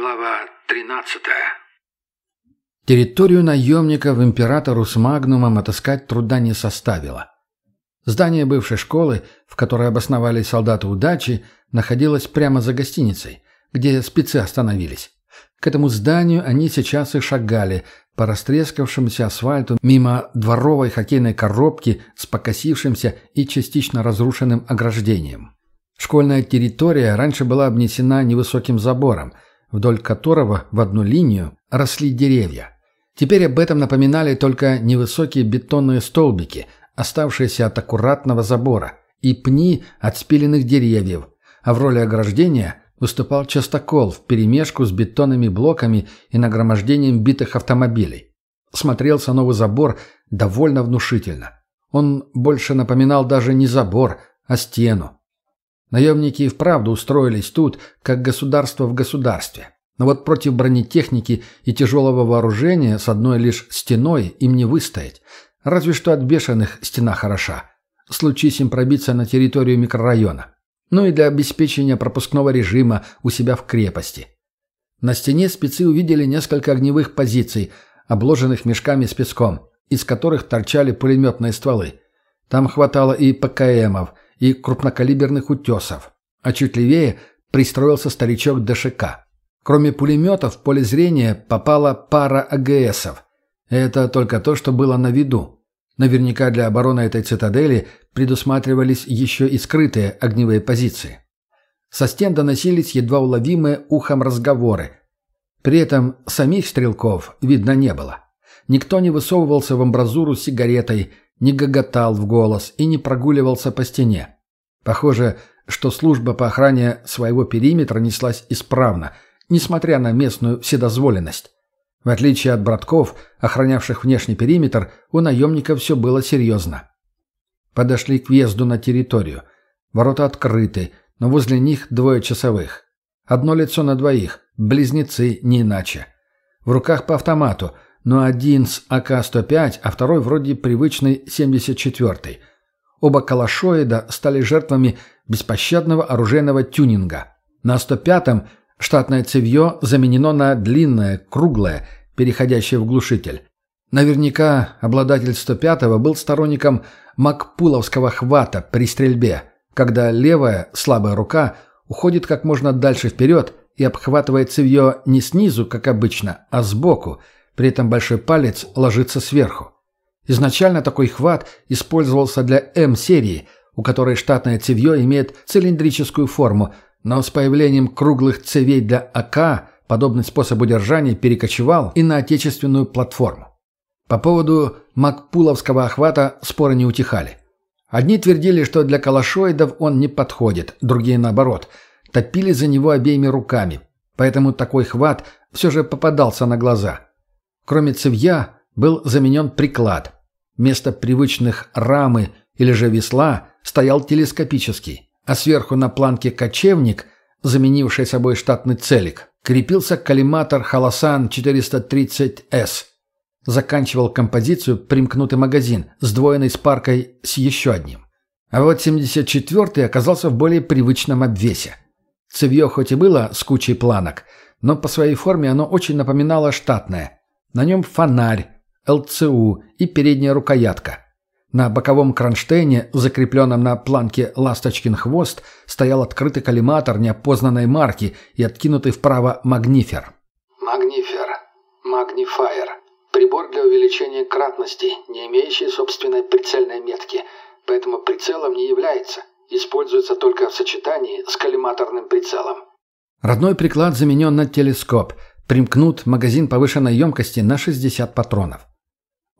Глава 13 Территорию наемников императору с Магнумом отыскать труда не составило. Здание бывшей школы, в которой обосновались солдаты удачи, находилось прямо за гостиницей, где спецы остановились. К этому зданию они сейчас и шагали по растрескавшемуся асфальту мимо дворовой хоккейной коробки с покосившимся и частично разрушенным ограждением. Школьная территория раньше была обнесена невысоким забором – вдоль которого в одну линию росли деревья. Теперь об этом напоминали только невысокие бетонные столбики, оставшиеся от аккуратного забора, и пни от спиленных деревьев, а в роли ограждения выступал частокол вперемешку с бетонными блоками и нагромождением битых автомобилей. Смотрелся новый забор довольно внушительно. Он больше напоминал даже не забор, а стену. Наемники и вправду устроились тут, как государство в государстве. Но вот против бронетехники и тяжелого вооружения с одной лишь стеной им не выстоять. Разве что от бешеных стена хороша. Случись им пробиться на территорию микрорайона. Ну и для обеспечения пропускного режима у себя в крепости. На стене спецы увидели несколько огневых позиций, обложенных мешками с песком, из которых торчали пулеметные стволы. Там хватало и ПКМов – и крупнокалиберных утесов, а чуть левее пристроился старичок ДШК. Кроме пулеметов в поле зрения попала пара АГСов. Это только то, что было на виду. Наверняка для обороны этой цитадели предусматривались еще и скрытые огневые позиции. Со стен доносились едва уловимые ухом разговоры. При этом самих стрелков видно не было. Никто не высовывался в амбразуру с сигаретой, не гоготал в голос и не прогуливался по стене. Похоже, что служба по охране своего периметра неслась исправно, несмотря на местную вседозволенность. В отличие от братков, охранявших внешний периметр, у наемников все было серьезно. Подошли к въезду на территорию. Ворота открыты, но возле них двое часовых. Одно лицо на двоих, близнецы не иначе. В руках по автомату – но один с АК-105, а второй вроде привычный 74-й. Оба калашоида стали жертвами беспощадного оружейного тюнинга. На 105-м штатное цевье заменено на длинное, круглое, переходящее в глушитель. Наверняка обладатель 105-го был сторонником макпуловского хвата при стрельбе, когда левая, слабая рука уходит как можно дальше вперед и обхватывает цевье не снизу, как обычно, а сбоку – при этом большой палец ложится сверху. Изначально такой хват использовался для М-серии, у которой штатное цевье имеет цилиндрическую форму, но с появлением круглых цевей для АК подобный способ удержания перекочевал и на отечественную платформу. По поводу макпуловского охвата споры не утихали. Одни твердили, что для калашоидов он не подходит, другие наоборот, топили за него обеими руками, поэтому такой хват все же попадался на глаза – Кроме цевья был заменен приклад. Вместо привычных рамы или же весла стоял телескопический, а сверху на планке кочевник, заменивший собой штатный целик, крепился коллиматор Халасан 430S. Заканчивал композицию примкнутый магазин, сдвоенный с паркой с еще одним. А вот 74-й оказался в более привычном обвесе. Цевье хоть и было с кучей планок, но по своей форме оно очень напоминало штатное – на нем фонарь, ЛЦУ и передняя рукоятка. На боковом кронштейне, закрепленном на планке «Ласточкин хвост», стоял открытый коллиматор неопознанной марки и откинутый вправо магнифер. Магнифер. Магнифайер. Прибор для увеличения кратности, не имеющий собственной прицельной метки, поэтому прицелом не является. Используется только в сочетании с коллиматорным прицелом. Родной приклад заменен на телескоп – примкнут магазин повышенной емкости на 60 патронов.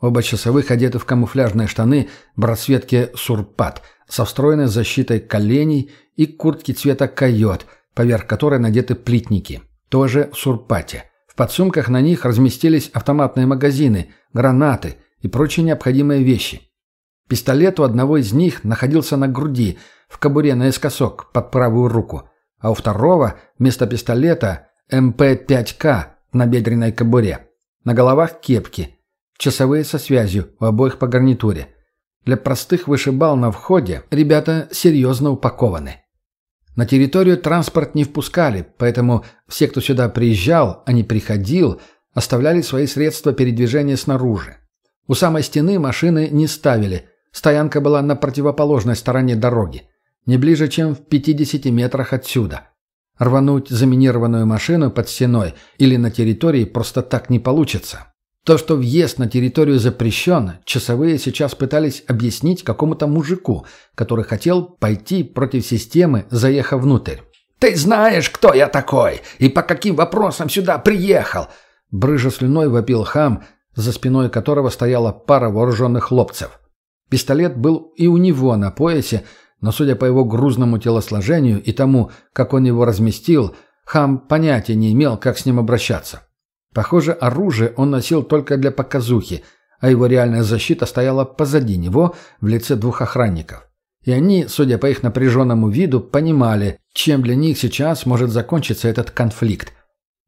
Оба часовых одеты в камуфляжные штаны в расцветке «Сурпат» со встроенной защитой коленей и куртки цвета «Койот», поверх которой надеты плитники, тоже в «Сурпате». В подсумках на них разместились автоматные магазины, гранаты и прочие необходимые вещи. Пистолет у одного из них находился на груди, в кобуре наискосок, под правую руку, а у второго вместо пистолета МП-5К на бедренной кобуре. На головах кепки. Часовые со связью, у обоих по гарнитуре. Для простых вышибал на входе ребята серьезно упакованы. На территорию транспорт не впускали, поэтому все, кто сюда приезжал, а не приходил, оставляли свои средства передвижения снаружи. У самой стены машины не ставили, стоянка была на противоположной стороне дороги, не ближе, чем в 50 метрах отсюда. Рвануть заминированную машину под стеной или на территории просто так не получится. То, что въезд на территорию запрещен, часовые сейчас пытались объяснить какому-то мужику, который хотел пойти против системы, заехав внутрь. «Ты знаешь, кто я такой и по каким вопросам сюда приехал?» Брыжа слюной вопил хам, за спиной которого стояла пара вооруженных хлопцев. Пистолет был и у него на поясе, но, судя по его грузному телосложению и тому, как он его разместил, хам понятия не имел, как с ним обращаться. Похоже, оружие он носил только для показухи, а его реальная защита стояла позади него в лице двух охранников. И они, судя по их напряженному виду, понимали, чем для них сейчас может закончиться этот конфликт.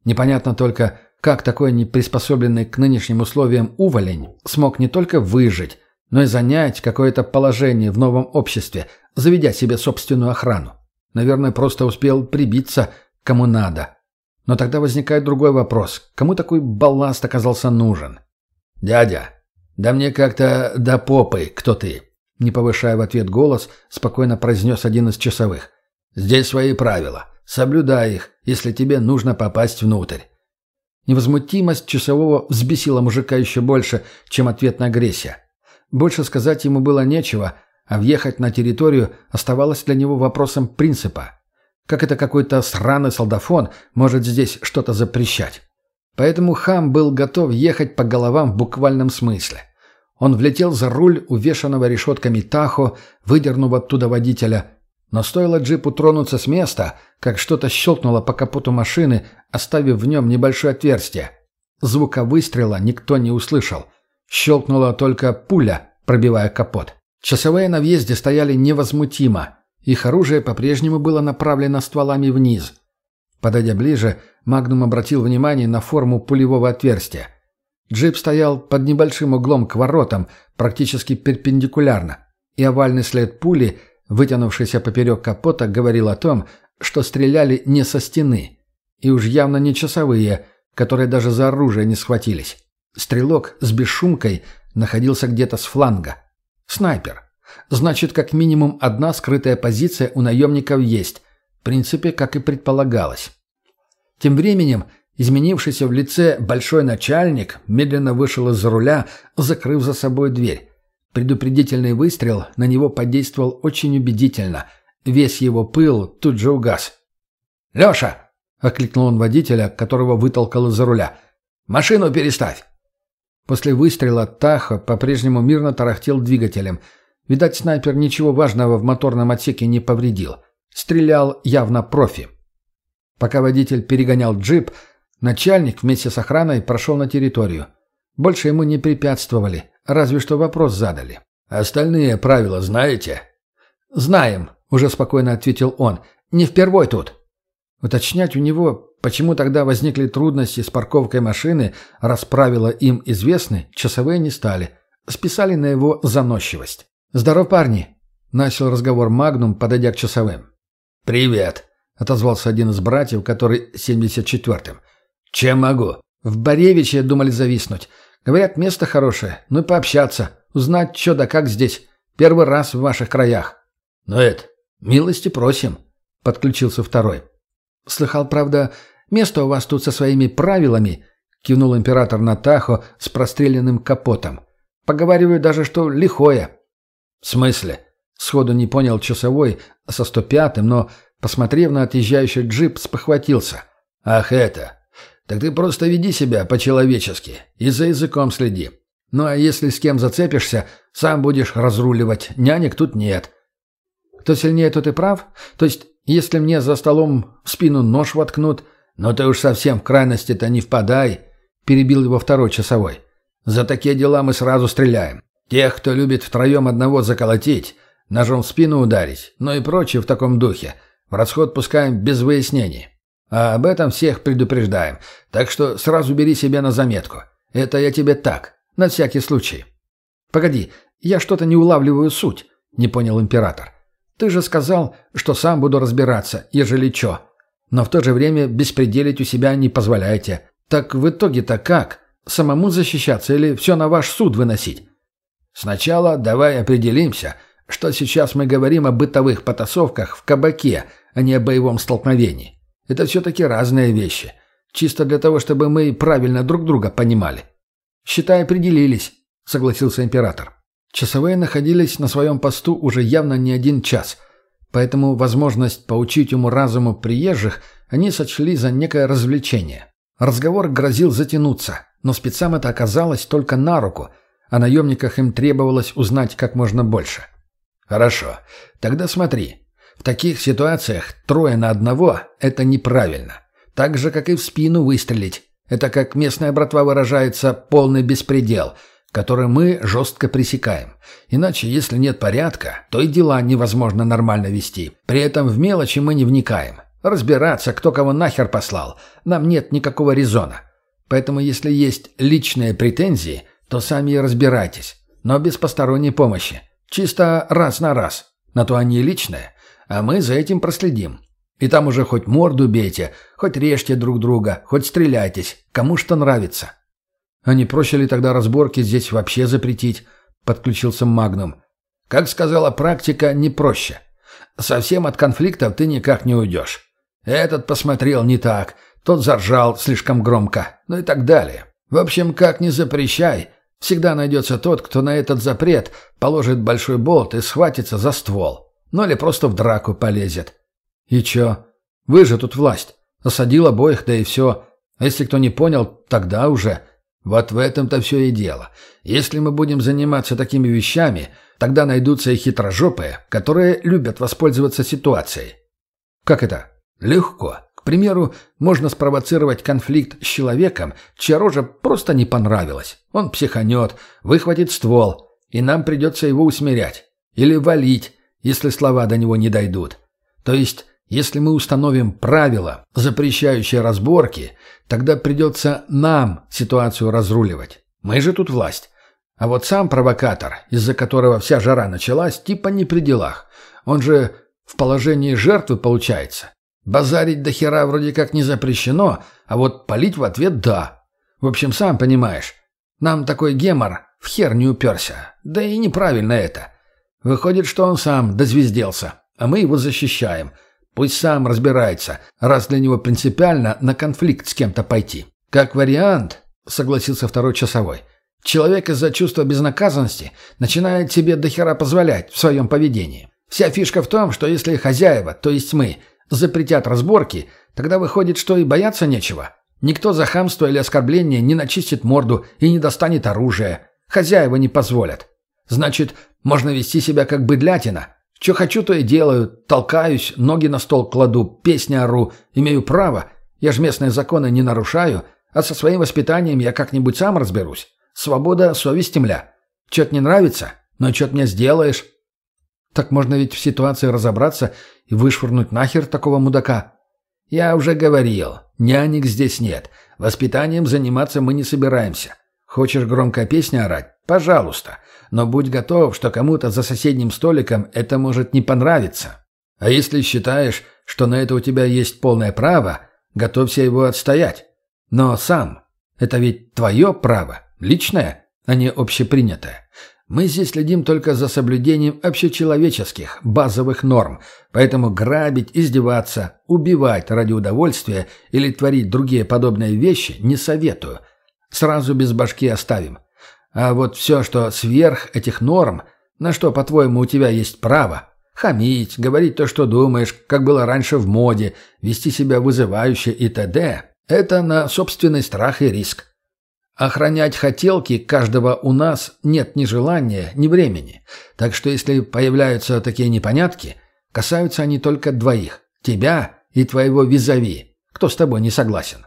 Непонятно только, как такой неприспособленный к нынешним условиям уволень смог не только выжить, но и занять какое-то положение в новом обществе, заведя себе собственную охрану. Наверное, просто успел прибиться кому надо. Но тогда возникает другой вопрос. Кому такой балласт оказался нужен? «Дядя, да мне как-то до попы, кто ты?» Не повышая в ответ голос, спокойно произнес один из часовых. «Здесь свои правила. Соблюдай их, если тебе нужно попасть внутрь». Невозмутимость часового взбесила мужика еще больше, чем ответная агрессия. Больше сказать ему было нечего, а въехать на территорию оставалось для него вопросом принципа. Как это какой-то сраный солдафон может здесь что-то запрещать? Поэтому хам был готов ехать по головам в буквальном смысле. Он влетел за руль увешанного решетками Тахо, выдернув оттуда водителя. Но стоило джипу тронуться с места, как что-то щелкнуло по капоту машины, оставив в нем небольшое отверстие. Звука выстрела никто не услышал. Щелкнула только пуля, пробивая капот. Часовые на въезде стояли невозмутимо. Их оружие по-прежнему было направлено стволами вниз. Подойдя ближе, Магнум обратил внимание на форму пулевого отверстия. Джип стоял под небольшим углом к воротам, практически перпендикулярно, и овальный след пули, вытянувшийся поперек капота, говорил о том, что стреляли не со стены, и уж явно не часовые, которые даже за оружие не схватились. Стрелок с бесшумкой находился где-то с фланга. Снайпер. Значит, как минимум одна скрытая позиция у наемников есть. В принципе, как и предполагалось. Тем временем, изменившийся в лице большой начальник медленно вышел из-за руля, закрыв за собой дверь. Предупредительный выстрел на него подействовал очень убедительно. Весь его пыл тут же угас. «Леша!» — окликнул он водителя, которого вытолкал из-за руля. «Машину переставь!» После выстрела Таха по-прежнему мирно тарахтел двигателем — Видать, снайпер ничего важного в моторном отсеке не повредил. Стрелял явно профи. Пока водитель перегонял джип, начальник вместе с охраной прошел на территорию. Больше ему не препятствовали, разве что вопрос задали. «Остальные правила знаете?» «Знаем», — уже спокойно ответил он. «Не впервой тут». Уточнять у него, почему тогда возникли трудности с парковкой машины, раз правила им известны, часовые не стали. Списали на его заносчивость. «Здоров, парни!» — начал разговор Магнум, подойдя к часовым. «Привет!» — отозвался один из братьев, который 74-м. «Чем могу?» «В Боревиче думали зависнуть. Говорят, место хорошее. Ну и пообщаться. Узнать, что да как здесь. Первый раз в ваших краях». «Ну это, милости просим», — подключился второй. «Слыхал, правда, место у вас тут со своими правилами», — кивнул император на Тахо с простреленным капотом. «Поговариваю даже, что лихое». «В смысле?» Сходу не понял часовой со 105-м, но, посмотрев на отъезжающий джип, спохватился. «Ах это! Так ты просто веди себя по-человечески и за языком следи. Ну а если с кем зацепишься, сам будешь разруливать, нянек тут нет». «Кто сильнее, тот и прав? То есть, если мне за столом в спину нож воткнут...» «Но ты уж совсем в крайности-то не впадай», — перебил его второй часовой. «За такие дела мы сразу стреляем. Тех, кто любит втроем одного заколотить, ножом в спину ударить, ну и прочее в таком духе, в расход пускаем без выяснений. А об этом всех предупреждаем, так что сразу бери себе на заметку. Это я тебе так, на всякий случай. Погоди, я что-то не улавливаю суть, не понял император. Ты же сказал, что сам буду разбираться, ежели чё. Но в то же время беспределить у себя не позволяйте. Так в итоге-то как? Самому защищаться или все на ваш суд выносить? Сначала давай определимся, что сейчас мы говорим о бытовых потасовках в кабаке, а не о боевом столкновении. Это все-таки разные вещи. Чисто для того, чтобы мы правильно друг друга понимали. «Считай, определились», — согласился император. Часовые находились на своем посту уже явно не один час, поэтому возможность поучить ему разуму приезжих они сочли за некое развлечение. Разговор грозил затянуться, но спецам это оказалось только на руку, а наемниках им требовалось узнать как можно больше. «Хорошо, тогда смотри. В таких ситуациях трое на одного – это неправильно. Так же, как и в спину выстрелить. Это, как местная братва выражается, полный беспредел – который мы жестко пресекаем. Иначе, если нет порядка, то и дела невозможно нормально вести. При этом в мелочи мы не вникаем. Разбираться, кто кого нахер послал, нам нет никакого резона. Поэтому, если есть личные претензии, то сами и разбирайтесь. Но без посторонней помощи. Чисто раз на раз. На то они и личные. А мы за этим проследим. И там уже хоть морду бейте, хоть режьте друг друга, хоть стреляйтесь. Кому что нравится. «А не проще ли тогда разборки здесь вообще запретить?» — подключился Магнум. «Как сказала практика, не проще. Совсем от конфликтов ты никак не уйдешь. Этот посмотрел не так, тот заржал слишком громко, ну и так далее. В общем, как не запрещай, всегда найдется тот, кто на этот запрет положит большой болт и схватится за ствол. Ну или просто в драку полезет». «И чё? Вы же тут власть. Осадил обоих, да и все. А если кто не понял, тогда уже...» Вот в этом-то все и дело. Если мы будем заниматься такими вещами, тогда найдутся и хитрожопые, которые любят воспользоваться ситуацией. Как это? Легко. К примеру, можно спровоцировать конфликт с человеком, чья рожа просто не понравилась. Он психанет, выхватит ствол, и нам придется его усмирять. Или валить, если слова до него не дойдут. То есть если мы установим правила, запрещающие разборки, тогда придется нам ситуацию разруливать. Мы же тут власть. А вот сам провокатор, из-за которого вся жара началась, типа не при делах. Он же в положении жертвы получается. Базарить до хера вроде как не запрещено, а вот палить в ответ – да. В общем, сам понимаешь, нам такой гемор в хер не уперся. Да и неправильно это. Выходит, что он сам дозвезделся, а мы его защищаем – Пусть сам разбирается, раз для него принципиально на конфликт с кем-то пойти. Как вариант, согласился второй часовой, человек из-за чувства безнаказанности начинает себе дохера позволять в своем поведении. Вся фишка в том, что если хозяева, то есть мы, запретят разборки, тогда выходит, что и бояться нечего. Никто за хамство или оскорбление не начистит морду и не достанет оружие. Хозяева не позволят. Значит, можно вести себя как быдлятина, что хочу, то и делаю. Толкаюсь, ноги на стол кладу, песни ору. Имею право. Я ж местные законы не нарушаю. А со своим воспитанием я как-нибудь сам разберусь. Свобода совести мля. Чё-то не нравится? Но чё-то мне сделаешь. Так можно ведь в ситуации разобраться и вышвырнуть нахер такого мудака. Я уже говорил. Нянек здесь нет. Воспитанием заниматься мы не собираемся. Хочешь громко песни орать? Пожалуйста но будь готов, что кому-то за соседним столиком это может не понравиться. А если считаешь, что на это у тебя есть полное право, готовься его отстоять. Но сам, это ведь твое право, личное, а не общепринятое. Мы здесь следим только за соблюдением общечеловеческих, базовых норм, поэтому грабить, издеваться, убивать ради удовольствия или творить другие подобные вещи не советую. Сразу без башки оставим. А вот все, что сверх этих норм, на что, по-твоему, у тебя есть право, хамить, говорить то, что думаешь, как было раньше в моде, вести себя вызывающе и т.д., это на собственный страх и риск. Охранять хотелки каждого у нас нет ни желания, ни времени. Так что если появляются такие непонятки, касаются они только двоих – тебя и твоего визави, кто с тобой не согласен.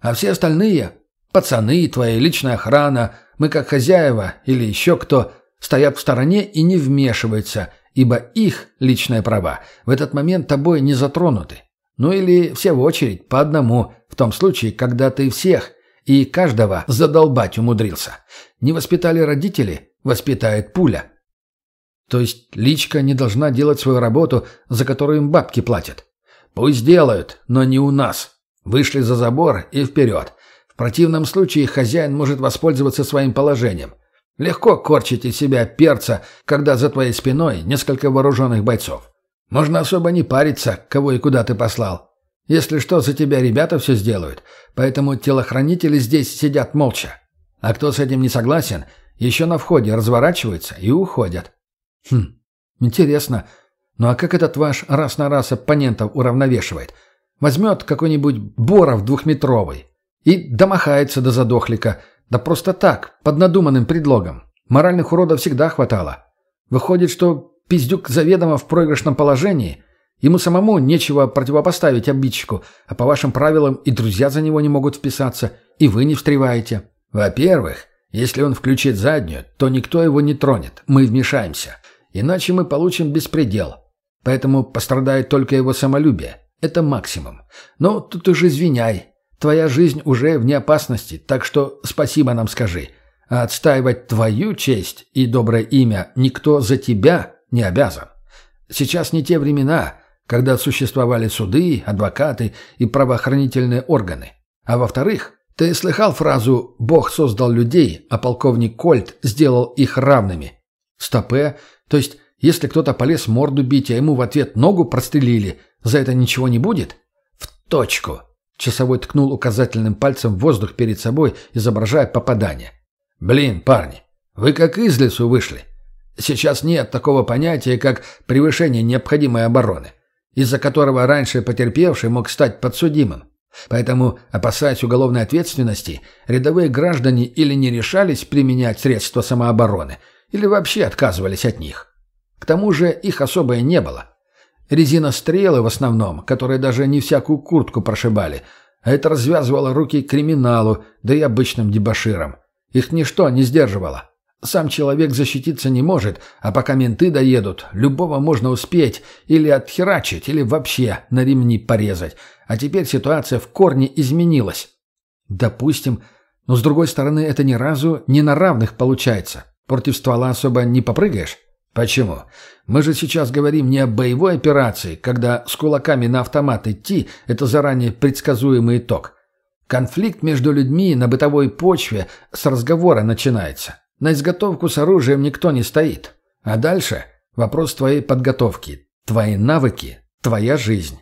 А все остальные – пацаны, твоя личная охрана, мы, как хозяева или еще кто, стоят в стороне и не вмешиваются, ибо их личные права в этот момент тобой не затронуты. Ну или все в очередь, по одному, в том случае, когда ты всех и каждого задолбать умудрился. Не воспитали родители, воспитает пуля. То есть личка не должна делать свою работу, за которую им бабки платят. Пусть делают, но не у нас. Вышли за забор и вперед. В противном случае хозяин может воспользоваться своим положением. Легко корчить из себя перца, когда за твоей спиной несколько вооруженных бойцов. Можно особо не париться, кого и куда ты послал. Если что, за тебя ребята все сделают, поэтому телохранители здесь сидят молча. А кто с этим не согласен, еще на входе разворачиваются и уходят. Хм, интересно. Ну а как этот ваш раз на раз оппонентов уравновешивает? Возьмет какой-нибудь Боров двухметровый и домахается до задохлика, да просто так, под надуманным предлогом. Моральных уродов всегда хватало. Выходит, что пиздюк заведомо в проигрышном положении. Ему самому нечего противопоставить обидчику, а по вашим правилам и друзья за него не могут вписаться, и вы не встреваете. Во-первых, если он включит заднюю, то никто его не тронет, мы вмешаемся. Иначе мы получим беспредел. Поэтому пострадает только его самолюбие. Это максимум. Но тут уже извиняй. Твоя жизнь уже вне опасности, так что спасибо нам скажи. А отстаивать твою честь и доброе имя никто за тебя не обязан. Сейчас не те времена, когда существовали суды, адвокаты и правоохранительные органы. А во-вторых, ты слыхал фразу «Бог создал людей, а полковник Кольт сделал их равными»? Стопе, то есть если кто-то полез морду бить, а ему в ответ ногу прострелили, за это ничего не будет? В точку. Часовой ткнул указательным пальцем в воздух перед собой, изображая попадание. «Блин, парни, вы как из лесу вышли. Сейчас нет такого понятия, как превышение необходимой обороны, из-за которого раньше потерпевший мог стать подсудимым. Поэтому, опасаясь уголовной ответственности, рядовые граждане или не решались применять средства самообороны, или вообще отказывались от них. К тому же их особо и не было. Резинострелы в основном, которые даже не всякую куртку прошибали, а это развязывало руки криминалу, да и обычным дебоширам. Их ничто не сдерживало. Сам человек защититься не может, а пока менты доедут, любого можно успеть или отхерачить, или вообще на ремни порезать. А теперь ситуация в корне изменилась. Допустим, но с другой стороны это ни разу не на равных получается. Против ствола особо не попрыгаешь. Почему? Мы же сейчас говорим не о боевой операции, когда с кулаками на автомат идти – это заранее предсказуемый итог. Конфликт между людьми на бытовой почве с разговора начинается. На изготовку с оружием никто не стоит. А дальше вопрос твоей подготовки, твои навыки, твоя жизнь.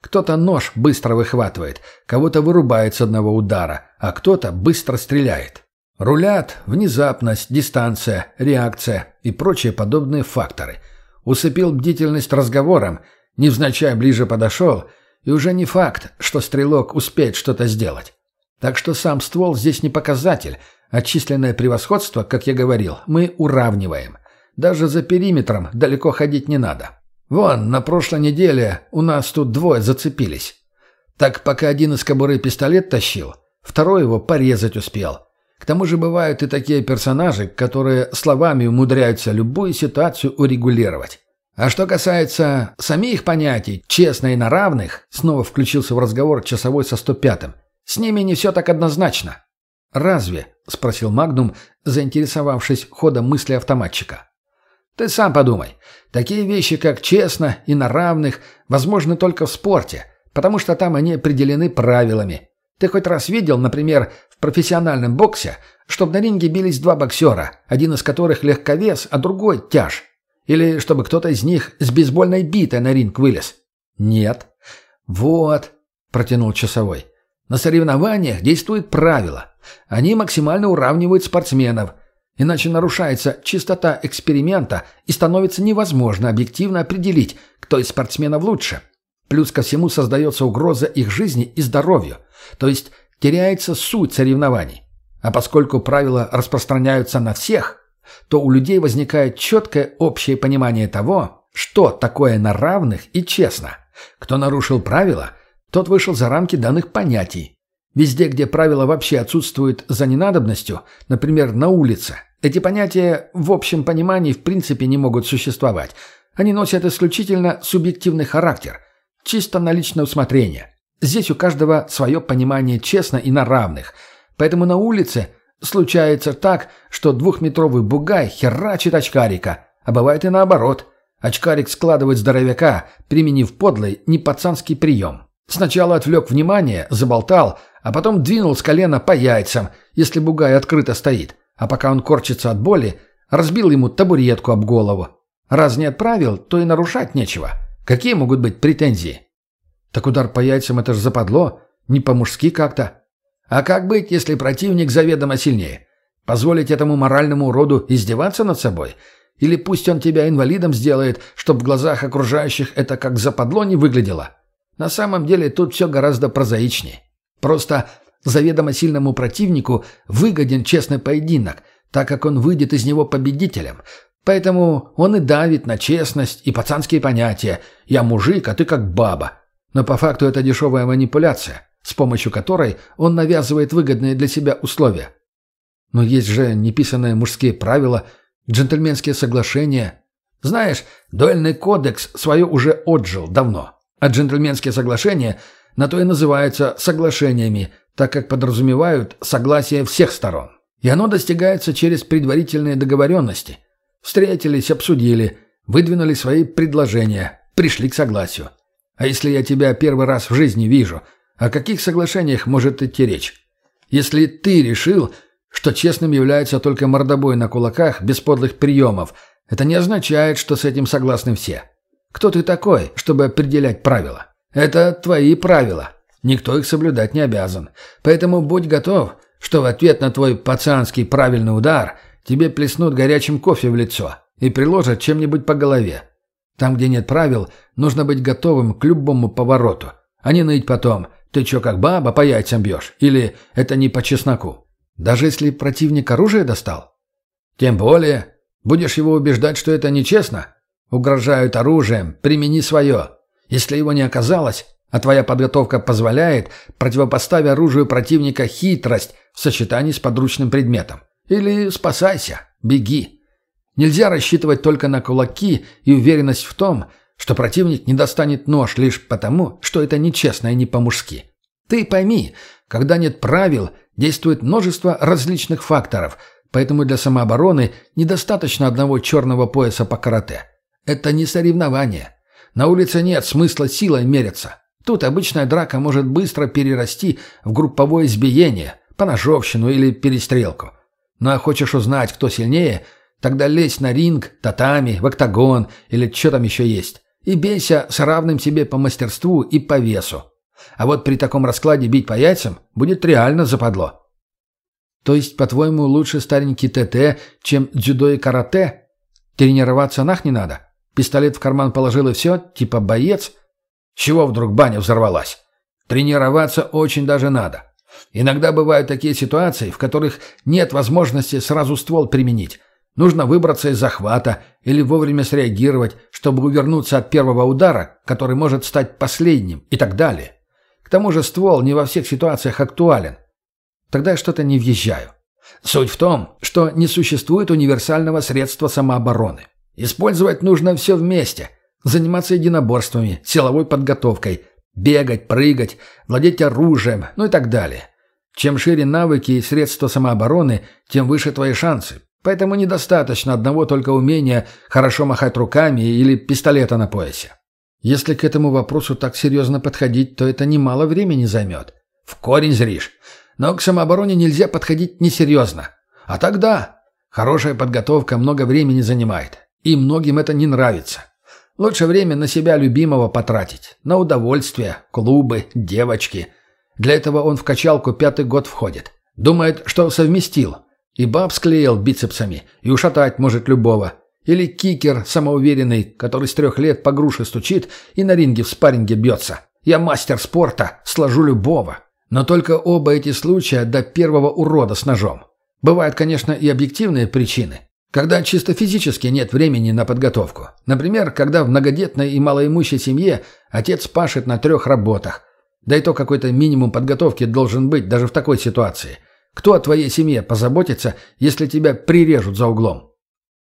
Кто-то нож быстро выхватывает, кого-то вырубает с одного удара, а кто-то быстро стреляет. Рулят внезапность, дистанция, реакция и прочие подобные факторы. Усыпил бдительность разговором, невзначай ближе подошел, и уже не факт, что стрелок успеет что-то сделать. Так что сам ствол здесь не показатель, а численное превосходство, как я говорил, мы уравниваем. Даже за периметром далеко ходить не надо. Вон, на прошлой неделе у нас тут двое зацепились. Так пока один из кобуры пистолет тащил, второй его порезать успел. К тому же бывают и такие персонажи, которые словами умудряются любую ситуацию урегулировать. А что касается самих понятий «честно» и «на равных», снова включился в разговор часовой со 105-м, с ними не все так однозначно. «Разве?» – спросил Магнум, заинтересовавшись ходом мысли автоматчика. «Ты сам подумай. Такие вещи, как «честно» и «на равных», возможны только в спорте, потому что там они определены правилами. Ты хоть раз видел, например, в профессиональном боксе, чтобы на ринге бились два боксера, один из которых легковес, а другой тяж? Или чтобы кто-то из них с бейсбольной битой на ринг вылез? Нет. Вот, протянул часовой. На соревнованиях действует правило. Они максимально уравнивают спортсменов. Иначе нарушается чистота эксперимента и становится невозможно объективно определить, кто из спортсменов лучше. Плюс ко всему создается угроза их жизни и здоровью. То есть теряется суть соревнований. А поскольку правила распространяются на всех, то у людей возникает четкое общее понимание того, что такое на равных и честно. Кто нарушил правила, тот вышел за рамки данных понятий. Везде, где правила вообще отсутствуют за ненадобностью, например, на улице, эти понятия в общем понимании в принципе не могут существовать. Они носят исключительно субъективный характер, чисто на личное усмотрение. Здесь у каждого свое понимание честно и на равных. Поэтому на улице случается так, что двухметровый бугай херачит очкарика, А бывает и наоборот. Очкарик складывает здоровяка, применив подлый, не пацанский прием. Сначала отвлек внимание, заболтал, а потом двинул с колена по яйцам, если бугай открыто стоит. А пока он корчится от боли, разбил ему табуретку об голову. Раз не отправил, то и нарушать нечего. Какие могут быть претензии? Так удар по яйцам — это ж западло, не по-мужски как-то. А как быть, если противник заведомо сильнее? Позволить этому моральному уроду издеваться над собой? Или пусть он тебя инвалидом сделает, чтобы в глазах окружающих это как западло не выглядело? На самом деле тут все гораздо прозаичнее. Просто заведомо сильному противнику выгоден честный поединок, так как он выйдет из него победителем. Поэтому он и давит на честность и пацанские понятия «я мужик, а ты как баба». Но по факту это дешевая манипуляция, с помощью которой он навязывает выгодные для себя условия. Но есть же неписанные мужские правила, джентльменские соглашения. Знаешь, дуэльный кодекс свое уже отжил давно. А джентльменские соглашения на то и называются соглашениями, так как подразумевают согласие всех сторон. И оно достигается через предварительные договоренности. Встретились, обсудили, выдвинули свои предложения, пришли к согласию. А если я тебя первый раз в жизни вижу, о каких соглашениях может идти речь? Если ты решил, что честным является только мордобой на кулаках без подлых приемов, это не означает, что с этим согласны все. Кто ты такой, чтобы определять правила? Это твои правила. Никто их соблюдать не обязан. Поэтому будь готов, что в ответ на твой пацанский правильный удар тебе плеснут горячим кофе в лицо и приложат чем-нибудь по голове. Там, где нет правил, нужно быть готовым к любому повороту, а не ныть потом «ты чё, как баба, по яйцам бьешь?» или «это не по чесноку». Даже если противник оружие достал? Тем более, будешь его убеждать, что это нечестно? Угрожают оружием, примени свое. Если его не оказалось, а твоя подготовка позволяет, противопоставь оружию противника хитрость в сочетании с подручным предметом. Или спасайся, беги. Нельзя рассчитывать только на кулаки и уверенность в том, что противник не достанет нож лишь потому, что это нечестно и не по-мужски. Ты пойми, когда нет правил, действует множество различных факторов, поэтому для самообороны недостаточно одного черного пояса по карате. Это не соревнование. На улице нет смысла силой мериться. Тут обычная драка может быстро перерасти в групповое избиение, поножовщину или перестрелку. Ну а хочешь узнать, кто сильнее, тогда лезь на ринг, татами, в октагон или что там еще есть. И бейся с равным себе по мастерству и по весу. А вот при таком раскладе бить по яйцам будет реально западло. То есть, по-твоему, лучше старенький ТТ, чем дзюдо и карате? Тренироваться нах не надо? Пистолет в карман положил и все, типа боец. Чего вдруг баня взорвалась? Тренироваться очень даже надо. Иногда бывают такие ситуации, в которых нет возможности сразу ствол применить. Нужно выбраться из захвата или вовремя среагировать, чтобы увернуться от первого удара, который может стать последним, и так далее. К тому же ствол не во всех ситуациях актуален. Тогда я что-то не въезжаю. Суть в том, что не существует универсального средства самообороны. Использовать нужно все вместе. Заниматься единоборствами, силовой подготовкой, бегать, прыгать, владеть оружием, ну и так далее. Чем шире навыки и средства самообороны, тем выше твои шансы. Поэтому недостаточно одного только умения хорошо махать руками или пистолета на поясе. Если к этому вопросу так серьезно подходить, то это немало времени займет. В корень зришь. Но к самообороне нельзя подходить несерьезно. А тогда хорошая подготовка много времени занимает. И многим это не нравится. Лучше время на себя любимого потратить. На удовольствие, клубы, девочки. Для этого он в качалку пятый год входит. Думает, что совместил. И баб склеил бицепсами, и ушатать может любого. Или кикер самоуверенный, который с трех лет по груше стучит и на ринге в спарринге бьется. Я мастер спорта, сложу любого. Но только оба эти случая до первого урода с ножом. Бывают, конечно, и объективные причины. Когда чисто физически нет времени на подготовку. Например, когда в многодетной и малоимущей семье отец пашет на трех работах. Да и то какой-то минимум подготовки должен быть даже в такой ситуации. Кто о твоей семье позаботится, если тебя прирежут за углом?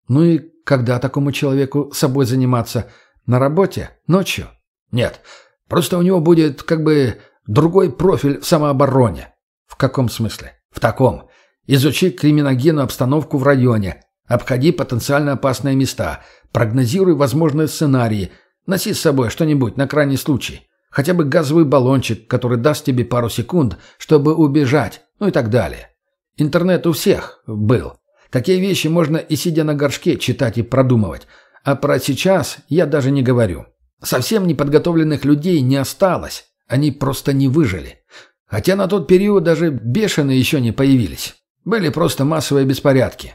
Ну и когда такому человеку собой заниматься? На работе? Ночью? Нет. Просто у него будет как бы другой профиль в самообороне. В каком смысле? В таком. Изучи криминогенную обстановку в районе, Обходи потенциально опасные места, прогнозируй возможные сценарии, носи с собой что-нибудь на крайний случай. Хотя бы газовый баллончик, который даст тебе пару секунд, чтобы убежать, ну и так далее. Интернет у всех был. Такие вещи можно и сидя на горшке читать и продумывать. А про сейчас я даже не говорю. Совсем неподготовленных людей не осталось. Они просто не выжили. Хотя на тот период даже бешеные еще не появились. Были просто массовые беспорядки.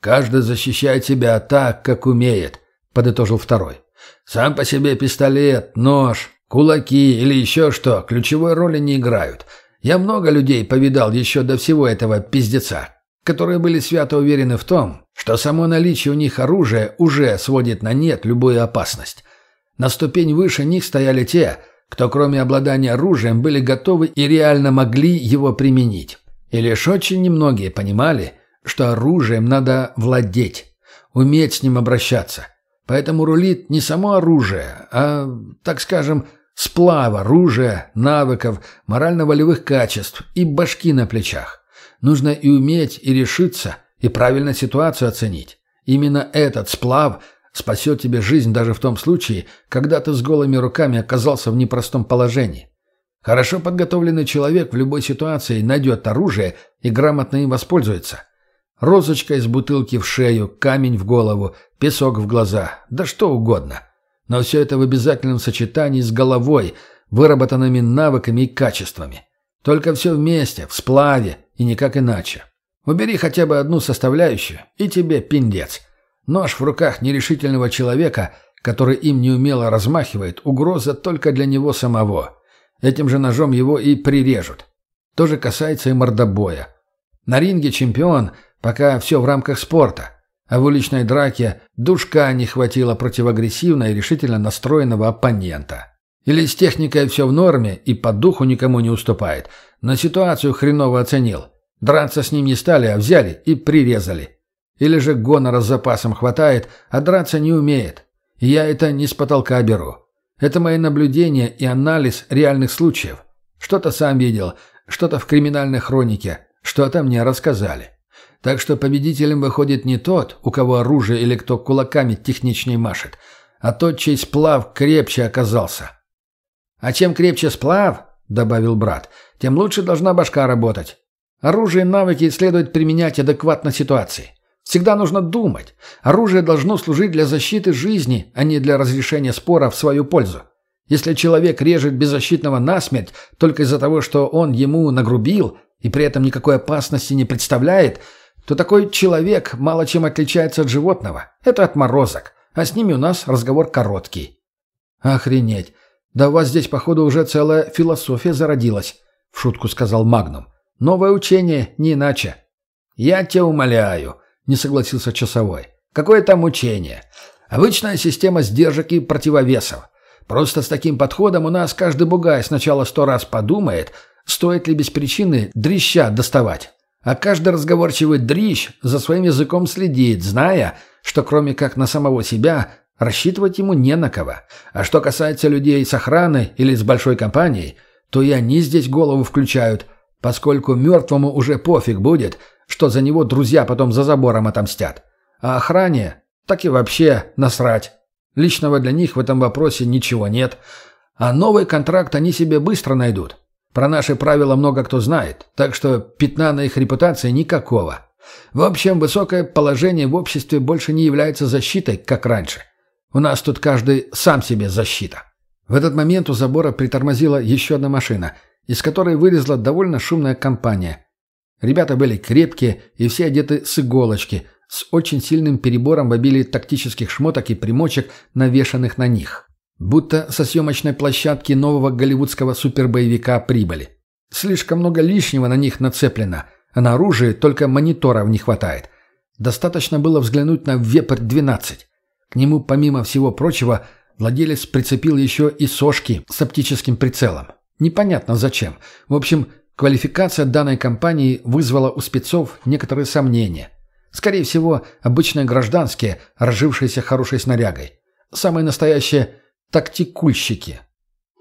«Каждый защищает себя так, как умеет», — подытожил второй. «Сам по себе пистолет, нож, кулаки или еще что ключевой роли не играют. Я много людей повидал еще до всего этого пиздеца, которые были свято уверены в том, что само наличие у них оружия уже сводит на нет любую опасность. На ступень выше них стояли те, кто кроме обладания оружием были готовы и реально могли его применить. И лишь очень немногие понимали, что оружием надо владеть, уметь с ним обращаться. Поэтому рулит не само оружие, а, так скажем, сплав оружия, навыков, морально-волевых качеств и башки на плечах. Нужно и уметь, и решиться, и правильно ситуацию оценить. Именно этот сплав – спасет тебе жизнь даже в том случае, когда ты с голыми руками оказался в непростом положении. Хорошо подготовленный человек в любой ситуации найдет оружие и грамотно им воспользуется. Розочка из бутылки в шею, камень в голову, песок в глаза, да что угодно. Но все это в обязательном сочетании с головой, выработанными навыками и качествами. Только все вместе, в сплаве и никак иначе. Убери хотя бы одну составляющую, и тебе пиндец. Нож в руках нерешительного человека, который им неумело размахивает, угроза только для него самого. Этим же ножом его и прирежут. То же касается и мордобоя. На ринге чемпион, пока все в рамках спорта. А в уличной драке душка не хватило противоагрессивно и решительно настроенного оппонента. Или с техникой все в норме и по духу никому не уступает, но ситуацию хреново оценил. Драться с ним не стали, а взяли и прирезали. Или же гонора с запасом хватает, а драться не умеет. Я это не с потолка беру. Это мои наблюдения и анализ реальных случаев. Что-то сам видел, что-то в криминальной хронике, что-то мне рассказали. Так что победителем выходит не тот, у кого оружие или кто кулаками техничнее машет, а тот, чей сплав крепче оказался. «А чем крепче сплав, — добавил брат, — тем лучше должна башка работать. Оружие и навыки следует применять адекватно ситуации. Всегда нужно думать. Оружие должно служить для защиты жизни, а не для разрешения спора в свою пользу. Если человек режет беззащитного насмерть только из-за того, что он ему нагрубил и при этом никакой опасности не представляет, то такой человек мало чем отличается от животного. Это отморозок. А с ними у нас разговор короткий. Охренеть. Да у вас здесь, походу, уже целая философия зародилась, в шутку сказал Магнум. Новое учение, не иначе. Я тебя умоляю, — не согласился часовой. «Какое там учение? Обычная система сдержек и противовесов. Просто с таким подходом у нас каждый бугай сначала сто раз подумает, стоит ли без причины дрища доставать. А каждый разговорчивый дрищ за своим языком следит, зная, что кроме как на самого себя рассчитывать ему не на кого. А что касается людей с охраной или с большой компанией, то и они здесь голову включают, поскольку мертвому уже пофиг будет — что за него друзья потом за забором отомстят. А охране так и вообще насрать. Личного для них в этом вопросе ничего нет. А новый контракт они себе быстро найдут. Про наши правила много кто знает, так что пятна на их репутации никакого. В общем, высокое положение в обществе больше не является защитой, как раньше. У нас тут каждый сам себе защита. В этот момент у забора притормозила еще одна машина, из которой вылезла довольно шумная компания – Ребята были крепкие и все одеты с иголочки, с очень сильным перебором в обилии тактических шмоток и примочек, навешанных на них. Будто со съемочной площадки нового голливудского супербоевика прибыли. Слишком много лишнего на них нацеплено, а на оружие только мониторов не хватает. Достаточно было взглянуть на Вепрь-12. К нему, помимо всего прочего, владелец прицепил еще и сошки с оптическим прицелом. Непонятно зачем. В общем, Квалификация данной компании вызвала у спецов некоторые сомнения. Скорее всего, обычные гражданские, разжившиеся хорошей снарягой. Самые настоящие тактикульщики.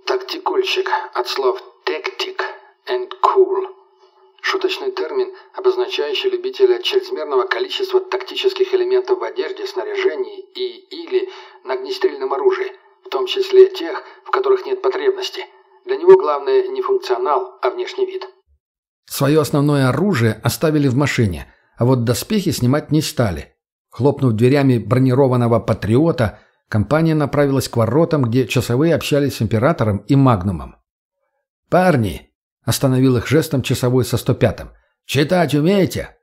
Тактикульщик от слов «tactic» and «cool». Шуточный термин, обозначающий любителя чрезмерного количества тактических элементов в одежде, снаряжении и или на огнестрельном оружии, в том числе тех, в которых нет потребности. Для него главное не функционал, а внешний вид. Свое основное оружие оставили в машине, а вот доспехи снимать не стали. Хлопнув дверями бронированного «Патриота», компания направилась к воротам, где часовые общались с императором и Магнумом. «Парни!» — остановил их жестом часовой со 105-м. «Читать умеете?»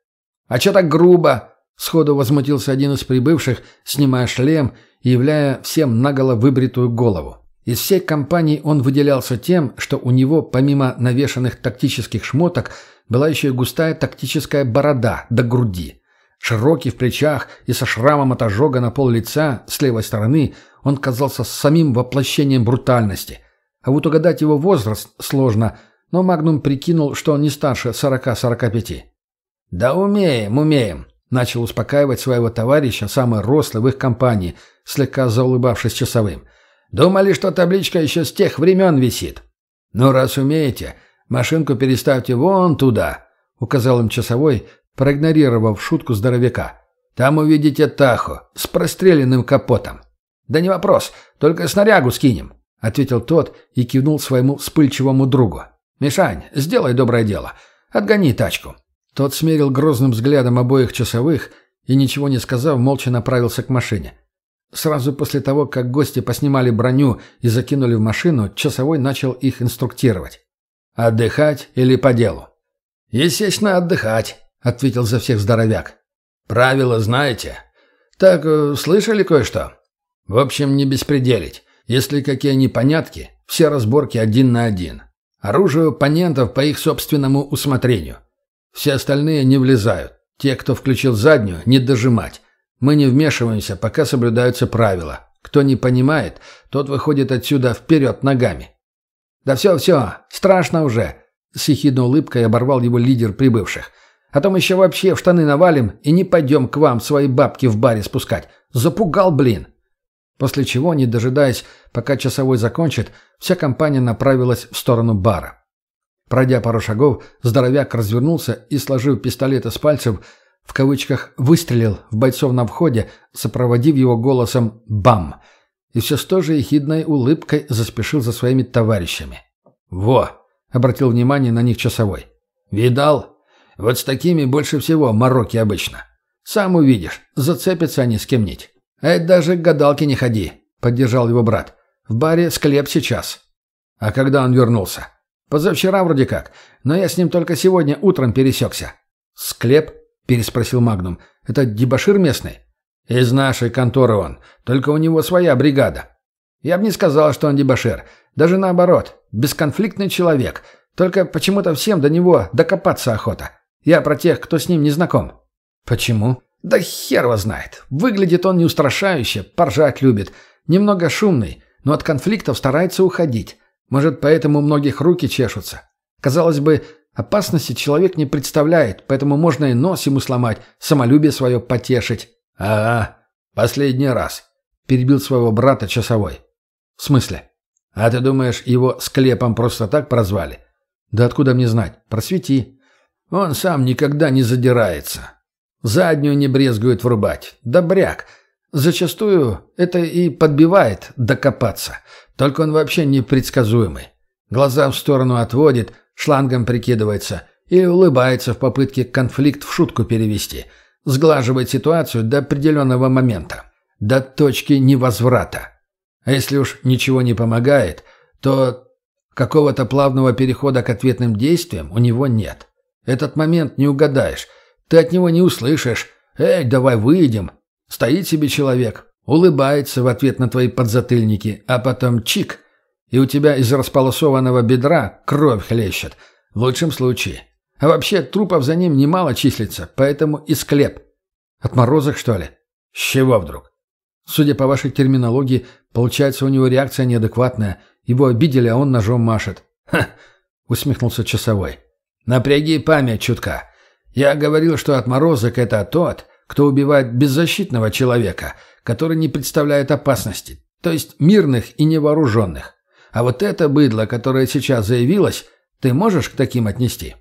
«А чё так грубо?» — сходу возмутился один из прибывших, снимая шлем и являя всем наголо выбритую голову. Из всей компании он выделялся тем, что у него, помимо навешанных тактических шмоток, была еще и густая тактическая борода до груди. Широкий в плечах и со шрамом от ожога на пол лица с левой стороны, он казался самим воплощением брутальности. А вот угадать его возраст сложно, но Магнум прикинул, что он не старше 40-45. «Да умеем, умеем», — начал успокаивать своего товарища, самый рослый в их компании, слегка заулыбавшись часовым. «Думали, что табличка еще с тех времен висит». «Ну, раз умеете, машинку переставьте вон туда», — указал им часовой, проигнорировав шутку здоровяка. «Там увидите Тахо с простреленным капотом». «Да не вопрос, только снарягу скинем», — ответил тот и кивнул своему вспыльчивому другу. «Мишань, сделай доброе дело. Отгони тачку». Тот смерил грозным взглядом обоих часовых и, ничего не сказав, молча направился к машине. Сразу после того, как гости поснимали броню и закинули в машину, часовой начал их инструктировать. «Отдыхать или по делу?» «Естественно, отдыхать», — ответил за всех здоровяк. «Правила знаете?» «Так, э, слышали кое-что?» «В общем, не беспределить. Если какие непонятки, все разборки один на один. Оружие оппонентов по их собственному усмотрению. Все остальные не влезают. Те, кто включил заднюю, не дожимать. Мы не вмешиваемся, пока соблюдаются правила. Кто не понимает, тот выходит отсюда вперед ногами». «Да все-все, страшно уже!» С ехидной улыбкой оборвал его лидер прибывших – а там еще вообще в штаны навалим и не пойдем к вам свои бабки в баре спускать. Запугал, блин!» После чего, не дожидаясь, пока часовой закончит, вся компания направилась в сторону бара. Пройдя пару шагов, здоровяк развернулся и, сложив пистолет из пальцев, в кавычках «выстрелил» в бойцов на входе, сопроводив его голосом «бам!» и все с той же ехидной улыбкой заспешил за своими товарищами. «Во!» — обратил внимание на них часовой. «Видал? Вот с такими больше всего мороки обычно. Сам увидишь, зацепятся они с кем-нибудь. А это даже к гадалке не ходи, поддержал его брат. В баре склеп сейчас. А когда он вернулся? Позавчера вроде как, но я с ним только сегодня утром пересекся. Склеп? переспросил Магнум. Это дебошир местный? Из нашей конторы он, только у него своя бригада. Я бы не сказал, что он дебошир. Даже наоборот, бесконфликтный человек. Только почему-то всем до него докопаться охота. Я про тех, кто с ним не знаком». «Почему?» «Да хер его знает. Выглядит он неустрашающе, поржать любит. Немного шумный, но от конфликтов старается уходить. Может, поэтому у многих руки чешутся. Казалось бы, опасности человек не представляет, поэтому можно и нос ему сломать, самолюбие свое потешить». «Ага, последний раз», — перебил своего брата часовой. «В смысле? А ты думаешь, его склепом просто так прозвали?» «Да откуда мне знать? Просвети». Он сам никогда не задирается. Заднюю не брезгует врубать. Добряк. Зачастую это и подбивает докопаться. Только он вообще непредсказуемый. Глаза в сторону отводит, шлангом прикидывается и улыбается в попытке конфликт в шутку перевести. Сглаживает ситуацию до определенного момента. До точки невозврата. А если уж ничего не помогает, то какого-то плавного перехода к ответным действиям у него нет. Этот момент не угадаешь. Ты от него не услышишь. «Эй, давай выйдем». Стоит себе человек, улыбается в ответ на твои подзатыльники, а потом чик, и у тебя из располосованного бедра кровь хлещет. В лучшем случае. А вообще трупов за ним немало числится, поэтому и склеп. Отморозок, что ли? С чего вдруг? Судя по вашей терминологии, получается у него реакция неадекватная. Его обидели, а он ножом машет. Ха! Усмехнулся часовой. Напряги память чутка. Я говорил, что отморозок — это тот, кто убивает беззащитного человека, который не представляет опасности, то есть мирных и невооруженных. А вот это быдло, которое сейчас заявилось, ты можешь к таким отнести?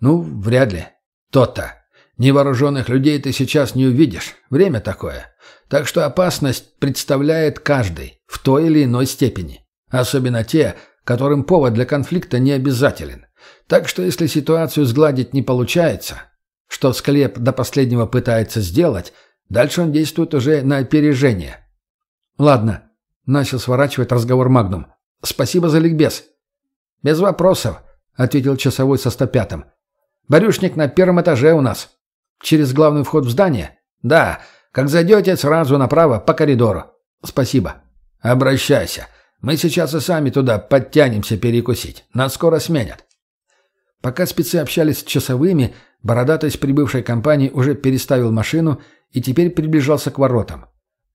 «Ну, вряд ли. То-то. Невооруженных людей ты сейчас не увидишь. Время такое. Так что опасность представляет каждый в той или иной степени. Особенно те, которым повод для конфликта не обязателен. Так что если ситуацию сгладить не получается, что склеп до последнего пытается сделать, дальше он действует уже на опережение. «Ладно», — начал сворачивать разговор Магнум. «Спасибо за ликбез». «Без вопросов», — ответил часовой со 105-м. «Борюшник на первом этаже у нас. Через главный вход в здание?» «Да. Как зайдете, сразу направо, по коридору». «Спасибо». «Обращайся. Мы сейчас и сами туда подтянемся перекусить. Нас скоро сменят». Пока спецы общались с часовыми, Бородатый с прибывшей компании уже переставил машину и теперь приближался к воротам.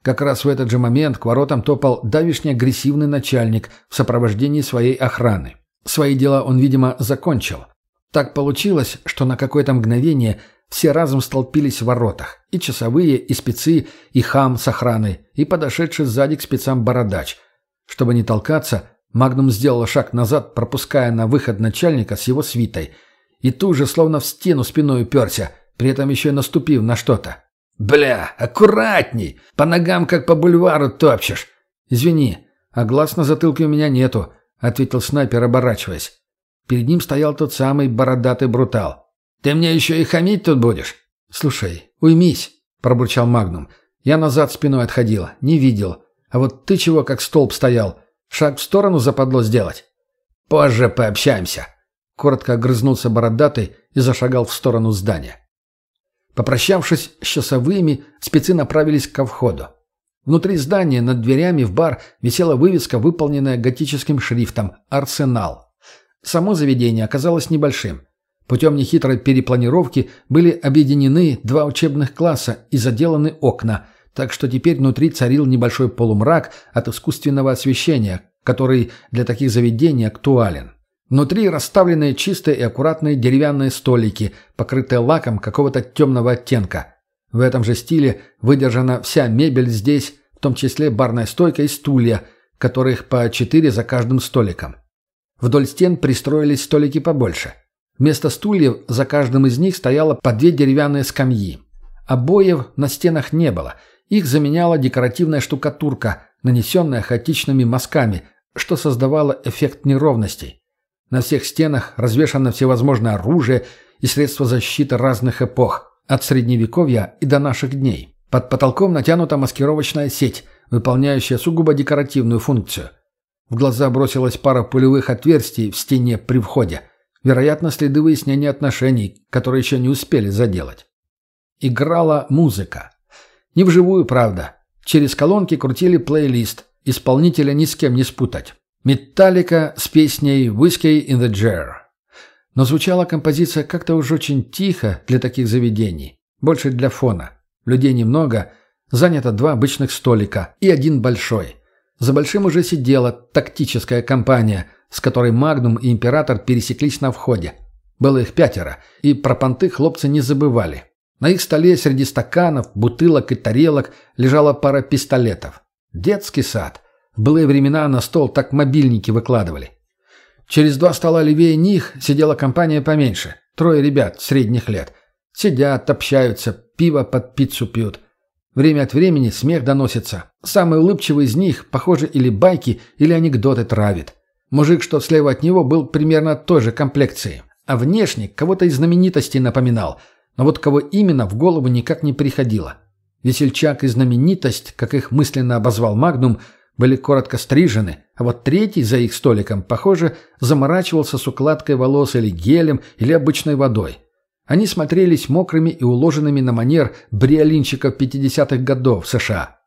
Как раз в этот же момент к воротам топал давишний агрессивный начальник в сопровождении своей охраны. Свои дела он, видимо, закончил. Так получилось, что на какое-то мгновение все разом столпились в воротах. И часовые, и спецы, и хам с охраной, и подошедший сзади к спецам бородач – чтобы не толкаться, Магнум сделал шаг назад, пропуская на выход начальника с его свитой. И тут же словно в стену спиной уперся, при этом еще и наступив на что-то. «Бля, аккуратней! По ногам, как по бульвару, топчешь!» «Извини, а глаз на затылке у меня нету», — ответил снайпер, оборачиваясь. Перед ним стоял тот самый бородатый брутал. «Ты мне еще и хамить тут будешь?» «Слушай, уймись», — пробурчал Магнум. «Я назад спиной отходил, не видел. А вот ты чего как столб стоял? Шаг в сторону западло сделать? Позже пообщаемся. Коротко огрызнулся бородатый и зашагал в сторону здания. Попрощавшись с часовыми, спецы направились ко входу. Внутри здания над дверями в бар висела вывеска, выполненная готическим шрифтом «Арсенал». Само заведение оказалось небольшим. Путем нехитрой перепланировки были объединены два учебных класса и заделаны окна – так что теперь внутри царил небольшой полумрак от искусственного освещения, который для таких заведений актуален. Внутри расставлены чистые и аккуратные деревянные столики, покрытые лаком какого-то темного оттенка. В этом же стиле выдержана вся мебель здесь, в том числе барная стойка и стулья, которых по четыре за каждым столиком. Вдоль стен пристроились столики побольше. Вместо стульев за каждым из них стояло по две деревянные скамьи. Обоев на стенах не было – их заменяла декоративная штукатурка, нанесенная хаотичными мазками, что создавало эффект неровностей. На всех стенах развешано всевозможное оружие и средства защиты разных эпох, от средневековья и до наших дней. Под потолком натянута маскировочная сеть, выполняющая сугубо декоративную функцию. В глаза бросилась пара пулевых отверстий в стене при входе. Вероятно, следы выяснения отношений, которые еще не успели заделать. Играла музыка. Не вживую, правда. Через колонки крутили плейлист. Исполнителя ни с кем не спутать. Металлика с песней «Whiskey in the Jar». Но звучала композиция как-то уж очень тихо для таких заведений. Больше для фона. Людей немного. Занято два обычных столика и один большой. За большим уже сидела тактическая компания, с которой Магнум и Император пересеклись на входе. Было их пятеро, и про понты хлопцы не забывали. На их столе среди стаканов, бутылок и тарелок лежала пара пистолетов. Детский сад. В былые времена на стол так мобильники выкладывали. Через два стола левее них сидела компания поменьше. Трое ребят средних лет. Сидят, общаются, пиво под пиццу пьют. Время от времени смех доносится. Самый улыбчивый из них, похоже, или байки, или анекдоты травит. Мужик, что слева от него, был примерно той же комплекции. А внешне кого-то из знаменитостей напоминал – но вот кого именно в голову никак не приходило. Весельчак и знаменитость, как их мысленно обозвал Магнум, были коротко стрижены, а вот третий за их столиком, похоже, заморачивался с укладкой волос или гелем, или обычной водой. Они смотрелись мокрыми и уложенными на манер бриолинчиков 50-х годов США.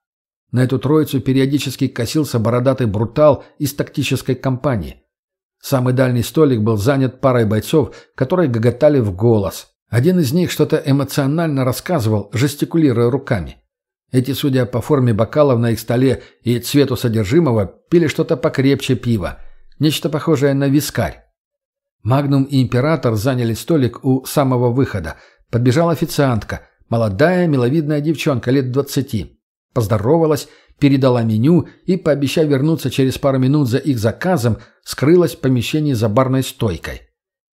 На эту троицу периодически косился бородатый брутал из тактической компании. Самый дальний столик был занят парой бойцов, которые гоготали в голос – один из них что-то эмоционально рассказывал, жестикулируя руками. Эти, судя по форме бокалов на их столе и цвету содержимого, пили что-то покрепче пива. Нечто похожее на вискарь. Магнум и Император заняли столик у самого выхода. Подбежала официантка, молодая, миловидная девчонка лет двадцати. Поздоровалась, передала меню и, пообещав вернуться через пару минут за их заказом, скрылась в помещении за барной стойкой.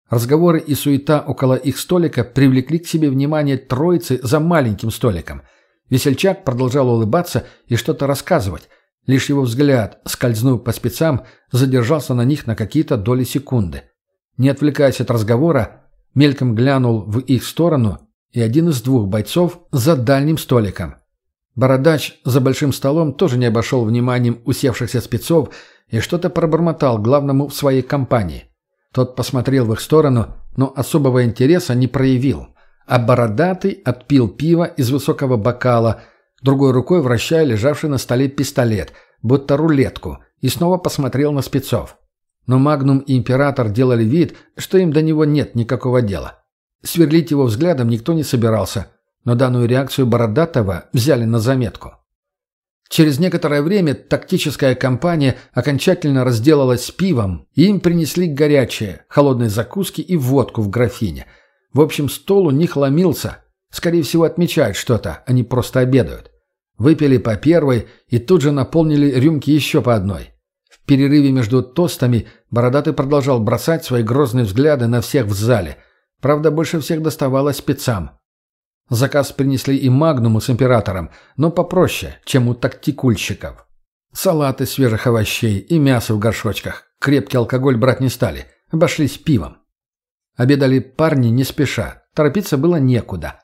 Разговоры и суета около их столика привлекли к себе внимание троицы за маленьким столиком. Весельчак продолжал улыбаться и что-то рассказывать. Лишь его взгляд, скользнув по спецам, задержался на них на какие-то доли секунды. Не отвлекаясь от разговора, мельком глянул в их сторону и один из двух бойцов за дальним столиком. Бородач за большим столом тоже не обошел вниманием усевшихся спецов и что-то пробормотал главному в своей компании. Тот посмотрел в их сторону, но особого интереса не проявил. А бородатый отпил пиво из высокого бокала, другой рукой вращая лежавший на столе пистолет, будто рулетку, и снова посмотрел на спецов. Но Магнум и Император делали вид, что им до него нет никакого дела. Сверлить его взглядом никто не собирался, но данную реакцию Бородатого взяли на заметку. Через некоторое время тактическая компания окончательно разделалась с пивом, и им принесли горячие, холодные закуски и водку в графине. В общем, стол у них ломился. Скорее всего, отмечают что-то, они просто обедают. Выпили по первой и тут же наполнили рюмки еще по одной. В перерыве между тостами Бородатый продолжал бросать свои грозные взгляды на всех в зале. Правда, больше всех доставалось спецам. Заказ принесли и Магнуму с Императором, но попроще, чем у тактикульщиков. Салаты свежих овощей и мясо в горшочках. Крепкий алкоголь брать не стали, обошлись пивом. Обедали парни не спеша, торопиться было некуда.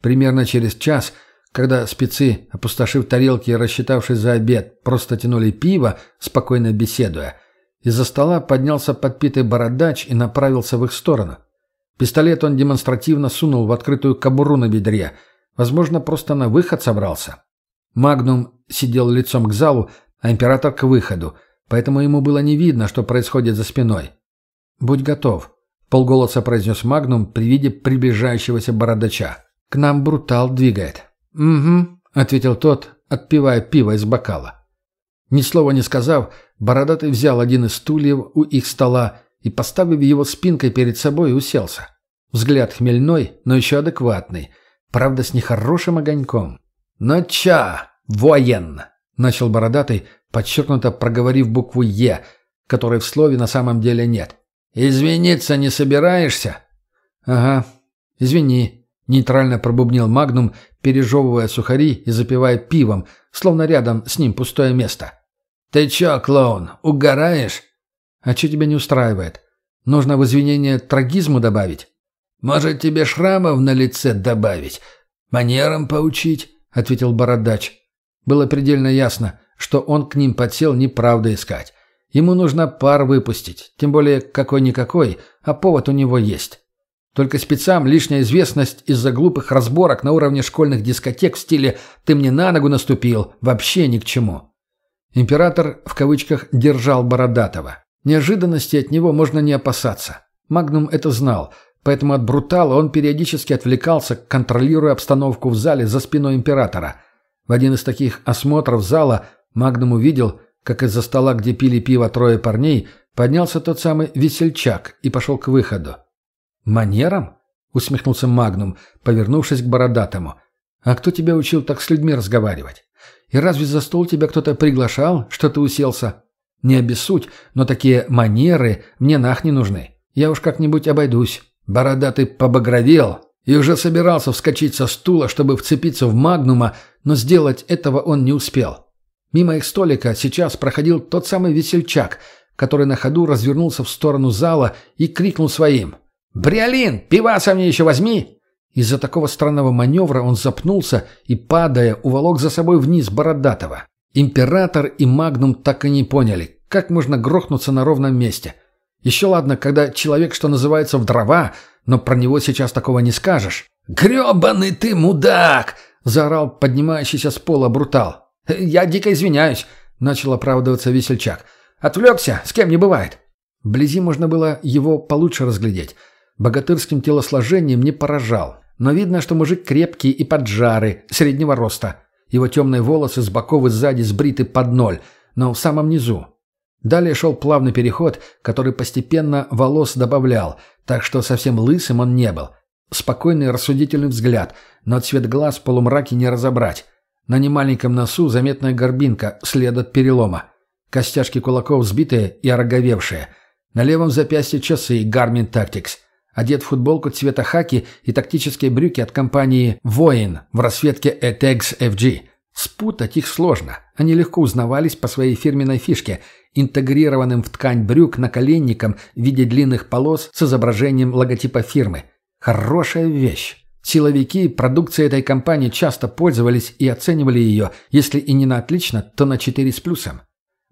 Примерно через час, когда спецы, опустошив тарелки и рассчитавшись за обед, просто тянули пиво, спокойно беседуя, из-за стола поднялся подпитый бородач и направился в их сторону. Пистолет он демонстративно сунул в открытую кобуру на бедре. Возможно, просто на выход собрался. Магнум сидел лицом к залу, а император к выходу, поэтому ему было не видно, что происходит за спиной. «Будь готов», — вполголоса произнес Магнум при виде приближающегося бородача. «К нам брутал двигает». «Угу», — ответил тот, отпивая пиво из бокала. Ни слова не сказав, бородатый взял один из стульев у их стола и, поставив его спинкой перед собой, уселся. Взгляд хмельной, но еще адекватный, правда, с нехорошим огоньком. «Ну ча, воен!» — начал бородатый, подчеркнуто проговорив букву «Е», которой в слове на самом деле нет. «Извиниться не собираешься?» «Ага, извини», — нейтрально пробубнил Магнум, пережевывая сухари и запивая пивом, словно рядом с ним пустое место. «Ты чё, клоун, угораешь?» «А что тебя не устраивает? Нужно в извинение трагизму добавить?» «Может, тебе шрамов на лице добавить? Манерам поучить?» — ответил Бородач. Было предельно ясно, что он к ним подсел неправду искать. Ему нужно пар выпустить, тем более какой-никакой, а повод у него есть. Только спецам лишняя известность из-за глупых разборок на уровне школьных дискотек в стиле «ты мне на ногу наступил» вообще ни к чему. Император в кавычках «держал Бородатого». Неожиданности от него можно не опасаться. Магнум это знал, поэтому от брутала он периодически отвлекался, контролируя обстановку в зале за спиной императора. В один из таких осмотров зала Магнум увидел, как из-за стола, где пили пиво трое парней, поднялся тот самый весельчак и пошел к выходу. «Манерам?» — усмехнулся Магнум, повернувшись к бородатому. «А кто тебя учил так с людьми разговаривать? И разве за стол тебя кто-то приглашал, что ты уселся?» Не обессудь, но такие манеры мне нах не нужны. Я уж как-нибудь обойдусь. Бородатый побагровел и уже собирался вскочить со стула, чтобы вцепиться в магнума, но сделать этого он не успел. Мимо их столика сейчас проходил тот самый весельчак, который на ходу развернулся в сторону зала и крикнул своим. «Бриолин, пиваса мне еще возьми!» Из-за такого странного маневра он запнулся и, падая, уволок за собой вниз Бородатого. Император и Магнум так и не поняли, как можно грохнуться на ровном месте. Еще ладно, когда человек, что называется, в дрова, но про него сейчас такого не скажешь. «Гребаный ты мудак!» — заорал поднимающийся с пола брутал. «Я дико извиняюсь», — начал оправдываться весельчак. «Отвлекся, с кем не бывает». Вблизи можно было его получше разглядеть. Богатырским телосложением не поражал, но видно, что мужик крепкий и поджарый, среднего роста. Его темные волосы с боков и сзади сбриты под ноль, но в самом низу. Далее шел плавный переход, который постепенно волос добавлял, так что совсем лысым он не был. Спокойный рассудительный взгляд, но цвет глаз в полумраке не разобрать. На немаленьком носу заметная горбинка, след от перелома. Костяшки кулаков сбитые и ороговевшие. На левом запястье часы Garmin Tactics. Одет в футболку цвета хаки и тактические брюки от компании «Воин» в расцветке ETEX FG. Спутать их сложно. Они легко узнавались по своей фирменной фишке, интегрированным в ткань брюк наколенником в виде длинных полос с изображением логотипа фирмы. Хорошая вещь. Силовики продукции этой компании часто пользовались и оценивали ее, если и не на отлично, то на 4 с плюсом.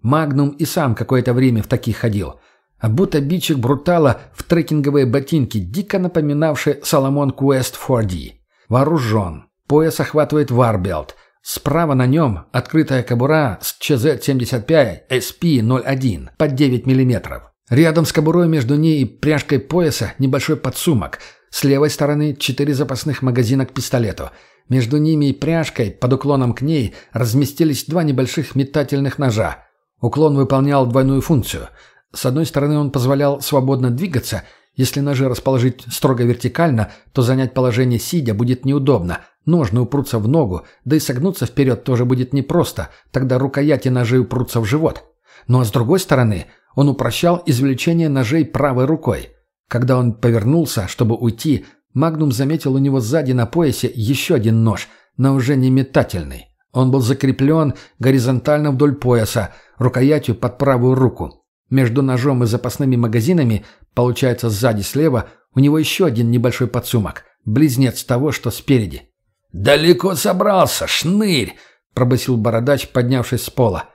Магнум и сам какое-то время в таких ходил. А обут бичик Брутала в трекинговые ботинки, дико напоминавшие Salomon Quest 4D. Вооружен. Пояс охватывает war belt. Справа на нем открытая кобура с ЧЗ-75 SP-01 под 9 мм. Рядом с кобурой между ней и пряжкой пояса небольшой подсумок. С левой стороны четыре запасных магазина к пистолету. Между ними и пряжкой, под уклоном к ней, разместились два небольших метательных ножа. Уклон выполнял двойную функцию. С одной стороны он позволял свободно двигаться – если ножи расположить строго вертикально, то занять положение сидя будет неудобно. Ножны упрутся в ногу, да и согнуться вперед тоже будет непросто, тогда рукояти ножей упрутся в живот. Ну а с другой стороны, он упрощал извлечение ножей правой рукой. Когда он повернулся, чтобы уйти, Магнум заметил у него сзади на поясе еще один нож, но уже не метательный. Он был закреплен горизонтально вдоль пояса, рукоятью под правую руку. Между ножом и запасными магазинами, получается сзади слева, у него еще один небольшой подсумок, близнец того, что спереди. «Далеко собрался, шнырь!» – пробасил бородач, поднявшись с пола.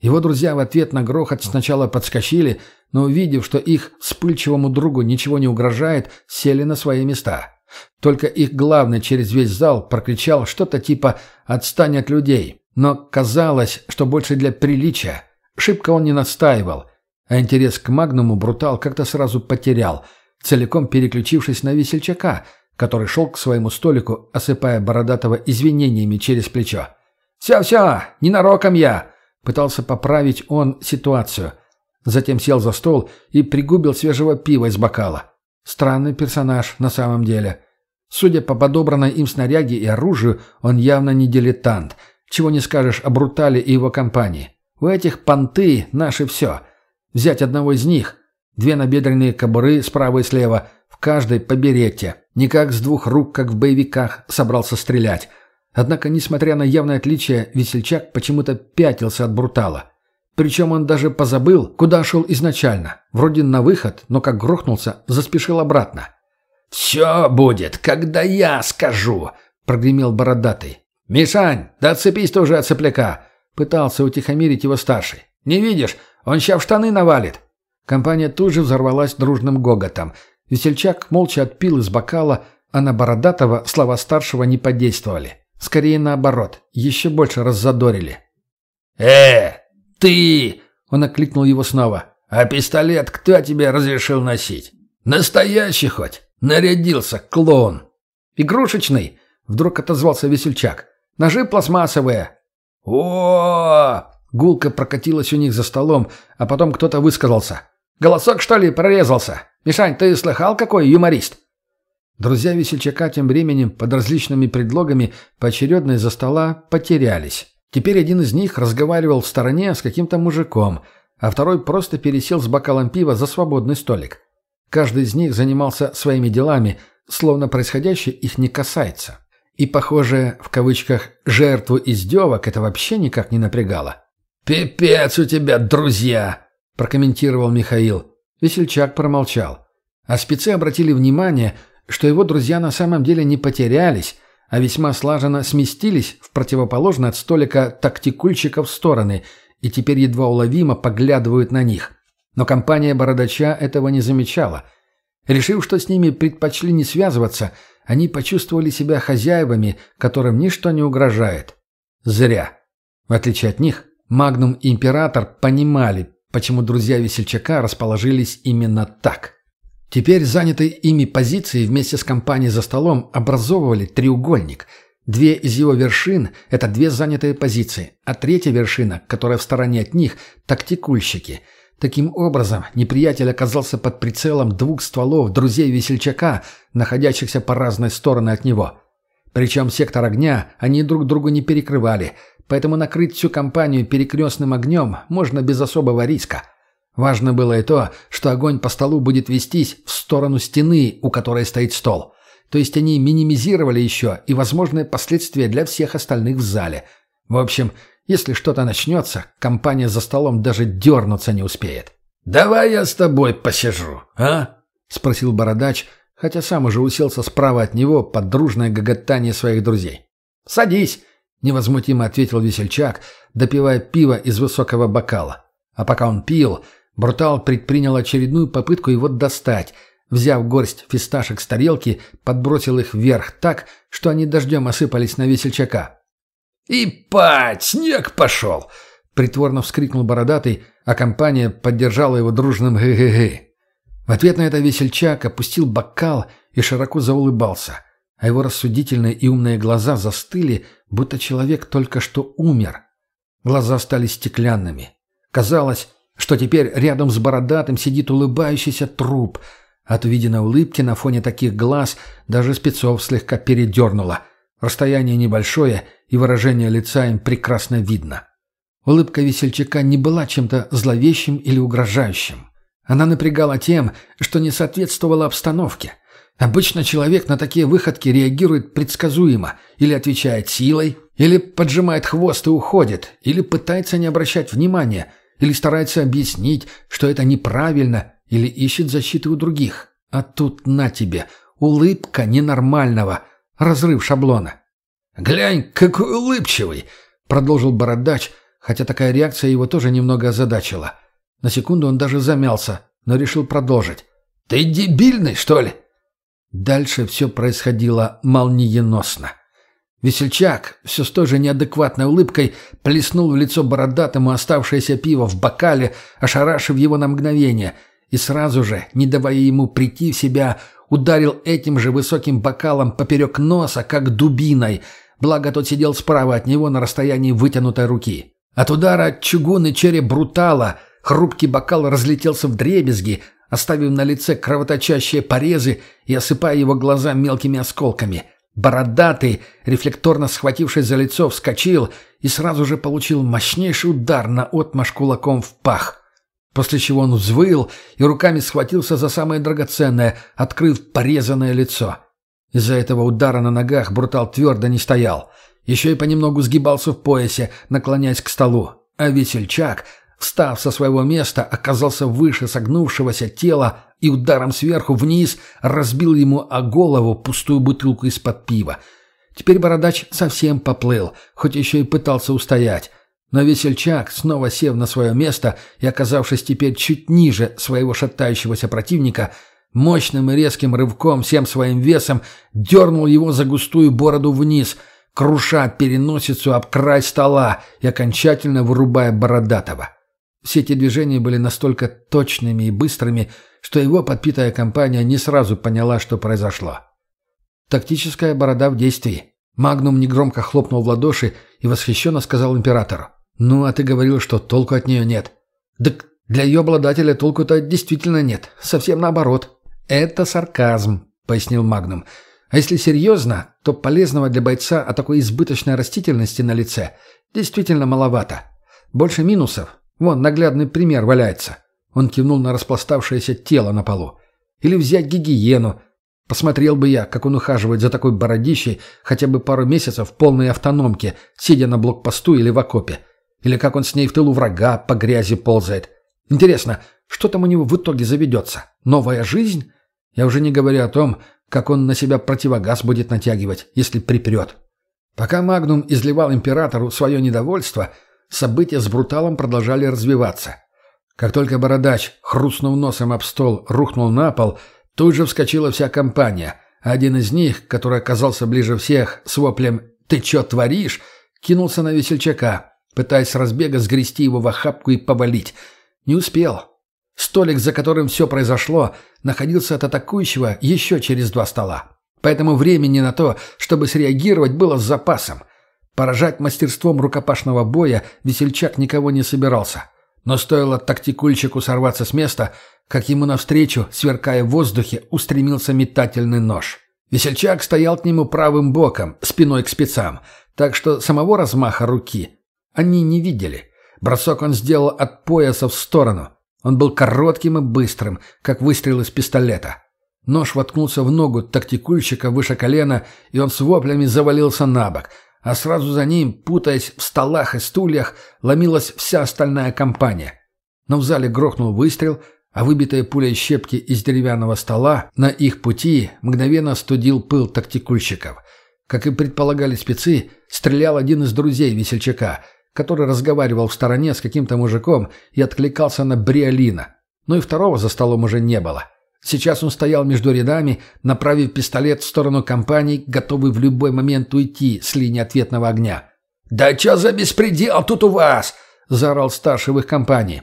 Его друзья в ответ на грохот сначала подскочили, но увидев, что их вспыльчивому другу ничего не угрожает, сели на свои места. Только их главный через весь зал прокричал что-то типа «отстань от людей», но казалось, что больше для приличия. Шибко он не настаивал – а интерес к Магнуму Брутал как-то сразу потерял, целиком переключившись на весельчака, который шел к своему столику, осыпая Бородатого извинениями через плечо. «Все-все, ненароком я!» Пытался поправить он ситуацию. Затем сел за стол и пригубил свежего пива из бокала. Странный персонаж на самом деле. Судя по подобранной им снаряге и оружию, он явно не дилетант. Чего не скажешь о Брутале и его компании. У этих понты наши все — Взять одного из них. Две набедренные кобуры справа и слева, в каждой по берете. Не как с двух рук, как в боевиках, собрался стрелять. Однако, несмотря на явное отличие, весельчак почему-то пятился от брутала. Причем он даже позабыл, куда шел изначально. Вроде на выход, но как грохнулся, заспешил обратно. «Все будет, когда я скажу», — прогремел бородатый. «Мишань, да отцепись ты уже от сопляка!» — пытался утихомирить его старший. «Не видишь, он ща в штаны навалит!» Компания тут же взорвалась дружным гоготом. Весельчак молча отпил из бокала, а на Бородатого слова старшего не подействовали. Скорее наоборот, еще больше раззадорили. «Э, ты!» — он окликнул его снова. «А пистолет кто тебе разрешил носить? Настоящий хоть? Нарядился, клоун!» «Игрушечный!» — вдруг отозвался Весельчак. «Ножи пластмассовые!» «О, Гулка прокатилась у них за столом, а потом кто-то высказался. «Голосок, что ли, прорезался? Мишань, ты слыхал, какой юморист?» Друзья Весельчака тем временем под различными предлогами поочередно из-за стола потерялись. Теперь один из них разговаривал в стороне с каким-то мужиком, а второй просто пересел с бокалом пива за свободный столик. Каждый из них занимался своими делами, словно происходящее их не касается. И, похоже, в кавычках «жертву издевок» это вообще никак не напрягало. «Пипец у тебя, друзья!» – прокомментировал Михаил. Весельчак промолчал. А спецы обратили внимание, что его друзья на самом деле не потерялись, а весьма слаженно сместились в противоположное от столика тактикульщиков стороны и теперь едва уловимо поглядывают на них. Но компания Бородача этого не замечала. Решив, что с ними предпочли не связываться, они почувствовали себя хозяевами, которым ничто не угрожает. Зря. В отличие от них, Магнум и Император понимали, почему друзья Весельчака расположились именно так. Теперь занятые ими позиции вместе с компанией за столом образовывали треугольник. Две из его вершин – это две занятые позиции, а третья вершина, которая в стороне от них – тактикульщики. Таким образом, неприятель оказался под прицелом двух стволов друзей Весельчака, находящихся по разные стороны от него. Причем сектор огня они друг другу не перекрывали – поэтому накрыть всю компанию перекрестным огнем можно без особого риска. Важно было и то, что огонь по столу будет вестись в сторону стены, у которой стоит стол. То есть они минимизировали еще и возможные последствия для всех остальных в зале. В общем, если что-то начнется, компания за столом даже дернуться не успеет. «Давай я с тобой посижу, а?» — спросил бородач, хотя сам уже уселся справа от него под дружное гоготание своих друзей. «Садись!» — невозмутимо ответил весельчак, допивая пиво из высокого бокала. А пока он пил, Брутал предпринял очередную попытку его достать. Взяв горсть фисташек с тарелки, подбросил их вверх так, что они дождем осыпались на весельчака. «И пать! Снег пошел!» — притворно вскрикнул бородатый, а компания поддержала его дружным «гэ-гэ-гэ». В ответ на это весельчак опустил бокал и широко заулыбался, а его рассудительные и умные глаза застыли, будто человек только что умер. Глаза стали стеклянными. Казалось, что теперь рядом с бородатым сидит улыбающийся труп. От увиденной улыбки на фоне таких глаз даже спецов слегка передернуло. Расстояние небольшое, и выражение лица им прекрасно видно. Улыбка весельчака не была чем-то зловещим или угрожающим. Она напрягала тем, что не соответствовала обстановке. Обычно человек на такие выходки реагирует предсказуемо, или отвечает силой, или поджимает хвост и уходит, или пытается не обращать внимания, или старается объяснить, что это неправильно, или ищет защиты у других. А тут на тебе, улыбка ненормального, разрыв шаблона. «Глянь, какой улыбчивый!» — продолжил бородач, хотя такая реакция его тоже немного озадачила. На секунду он даже замялся, но решил продолжить. «Ты дебильный, что ли?» Дальше все происходило молниеносно. Весельчак, все с той же неадекватной улыбкой, плеснул в лицо бородатому оставшееся пиво в бокале, ошарашив его на мгновение, и сразу же, не давая ему прийти в себя, ударил этим же высоким бокалом поперек носа, как дубиной, благо тот сидел справа от него на расстоянии вытянутой руки. От удара чугунный череп брутала — Хрупкий бокал разлетелся в дребезги, оставив на лице кровоточащие порезы и осыпая его глаза мелкими осколками. Бородатый, рефлекторно схватившись за лицо, вскочил и сразу же получил мощнейший удар на отмашь кулаком в пах. После чего он взвыл и руками схватился за самое драгоценное, открыв порезанное лицо. Из-за этого удара на ногах Брутал твердо не стоял. Еще и понемногу сгибался в поясе, наклоняясь к столу. А весельчак встав со своего места, оказался выше согнувшегося тела и ударом сверху вниз разбил ему о голову пустую бутылку из-под пива. Теперь бородач совсем поплыл, хоть еще и пытался устоять. Но весельчак, снова сев на свое место и оказавшись теперь чуть ниже своего шатающегося противника, мощным и резким рывком всем своим весом дернул его за густую бороду вниз, круша переносицу об край стола и окончательно вырубая бородатого. Все эти движения были настолько точными и быстрыми, что его подпитая компания не сразу поняла, что произошло. Тактическая борода в действии. Магнум негромко хлопнул в ладоши и восхищенно сказал императору. «Ну, а ты говорил, что толку от нее нет». «Так для ее обладателя толку-то действительно нет. Совсем наоборот». «Это сарказм», — пояснил Магнум. «А если серьезно, то полезного для бойца от такой избыточной растительности на лице действительно маловато. Больше минусов, Вон, наглядный пример валяется. Он кивнул на распластавшееся тело на полу. Или взять гигиену. Посмотрел бы я, как он ухаживает за такой бородищей хотя бы пару месяцев в полной автономке, сидя на блокпосту или в окопе. Или как он с ней в тылу врага по грязи ползает. Интересно, что там у него в итоге заведется? Новая жизнь? Я уже не говорю о том, как он на себя противогаз будет натягивать, если припрет. Пока Магнум изливал императору свое недовольство – события с Бруталом продолжали развиваться. Как только Бородач, хрустнув носом об стол, рухнул на пол, тут же вскочила вся компания. Один из них, который оказался ближе всех, с воплем «Ты чё творишь?», кинулся на весельчака, пытаясь с разбега сгрести его в охапку и повалить. Не успел. Столик, за которым все произошло, находился от атакующего еще через два стола. Поэтому времени на то, чтобы среагировать, было с запасом – Поражать мастерством рукопашного боя весельчак никого не собирался. Но стоило тактикульчику сорваться с места, как ему навстречу, сверкая в воздухе, устремился метательный нож. Весельчак стоял к нему правым боком, спиной к спецам, так что самого размаха руки они не видели. Бросок он сделал от пояса в сторону. Он был коротким и быстрым, как выстрел из пистолета. Нож воткнулся в ногу тактикульщика выше колена, и он с воплями завалился на бок, а сразу за ним, путаясь в столах и стульях, ломилась вся остальная компания. Но в зале грохнул выстрел, а выбитая пулей щепки из деревянного стола на их пути мгновенно студил пыл тактикульщиков. Как и предполагали спецы, стрелял один из друзей весельчака, который разговаривал в стороне с каким-то мужиком и откликался на Бриолина. Но и второго за столом уже не было. Сейчас он стоял между рядами, направив пистолет в сторону компаний, готовый в любой момент уйти с линии ответного огня. «Да что за беспредел тут у вас?» – заорал старший в их компании.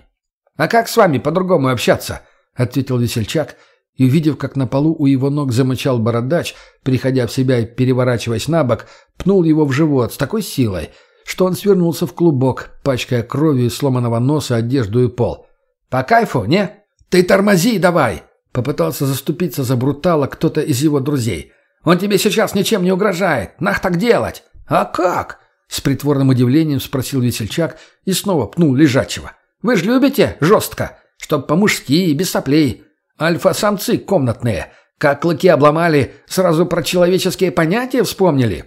«А как с вами по-другому общаться?» – ответил весельчак, и, увидев, как на полу у его ног замычал бородач, приходя в себя и переворачиваясь на бок, пнул его в живот с такой силой, что он свернулся в клубок, пачкая кровью сломанного носа одежду и пол. «По кайфу, не? Ты тормози давай!» Попытался заступиться за брутала кто-то из его друзей. «Он тебе сейчас ничем не угрожает. Нах так делать!» «А как?» С притворным удивлением спросил весельчак и снова пнул лежачего. «Вы же любите жестко, чтоб по-мужски и без соплей. Альфа-самцы комнатные. Как клыки обломали, сразу про человеческие понятия вспомнили».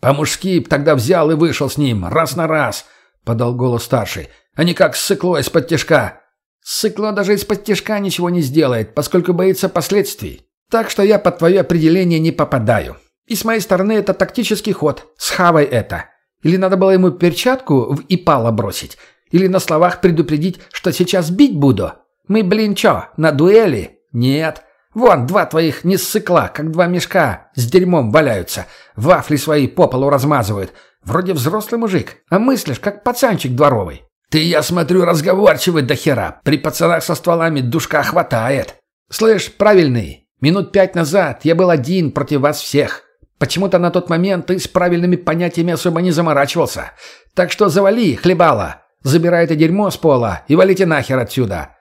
«По-мужски тогда взял и вышел с ним, раз на раз», — подал голос старший. «А не как ссыкло из-под тяжка. Сыкло даже из-под тяжка ничего не сделает, поскольку боится последствий. Так что я под твое определение не попадаю. И с моей стороны это тактический ход. Схавай это. Или надо было ему перчатку в ипало бросить. Или на словах предупредить, что сейчас бить буду. Мы, блин, чё, на дуэли? Нет. Вон, два твоих не ссыкла, как два мешка, с дерьмом валяются. Вафли свои по полу размазывают. Вроде взрослый мужик, а мыслишь, как пацанчик дворовый. «Ты, я смотрю, разговорчивый до хера. При пацанах со стволами душка хватает». «Слышь, правильный, минут пять назад я был один против вас всех. Почему-то на тот момент ты с правильными понятиями особо не заморачивался. Так что завали, хлебала. Забирай это дерьмо с пола и валите нахер отсюда».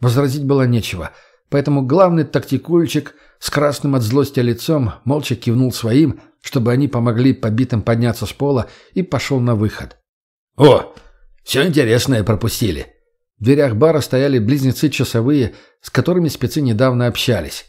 Возразить было нечего, поэтому главный тактикульчик с красным от злости лицом молча кивнул своим, чтобы они помогли побитым подняться с пола и пошел на выход. «О, все интересное пропустили. В дверях бара стояли близнецы-часовые, с которыми спецы недавно общались.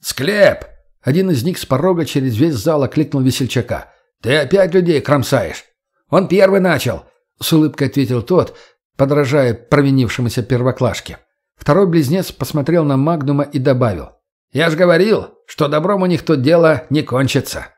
«Склеп!» Один из них с порога через весь зал окликнул весельчака. «Ты опять людей кромсаешь!» «Он первый начал!» — с улыбкой ответил тот, подражая провинившемуся первоклашке. Второй близнец посмотрел на Магнума и добавил. «Я ж говорил, что добром у них тут дело не кончится!»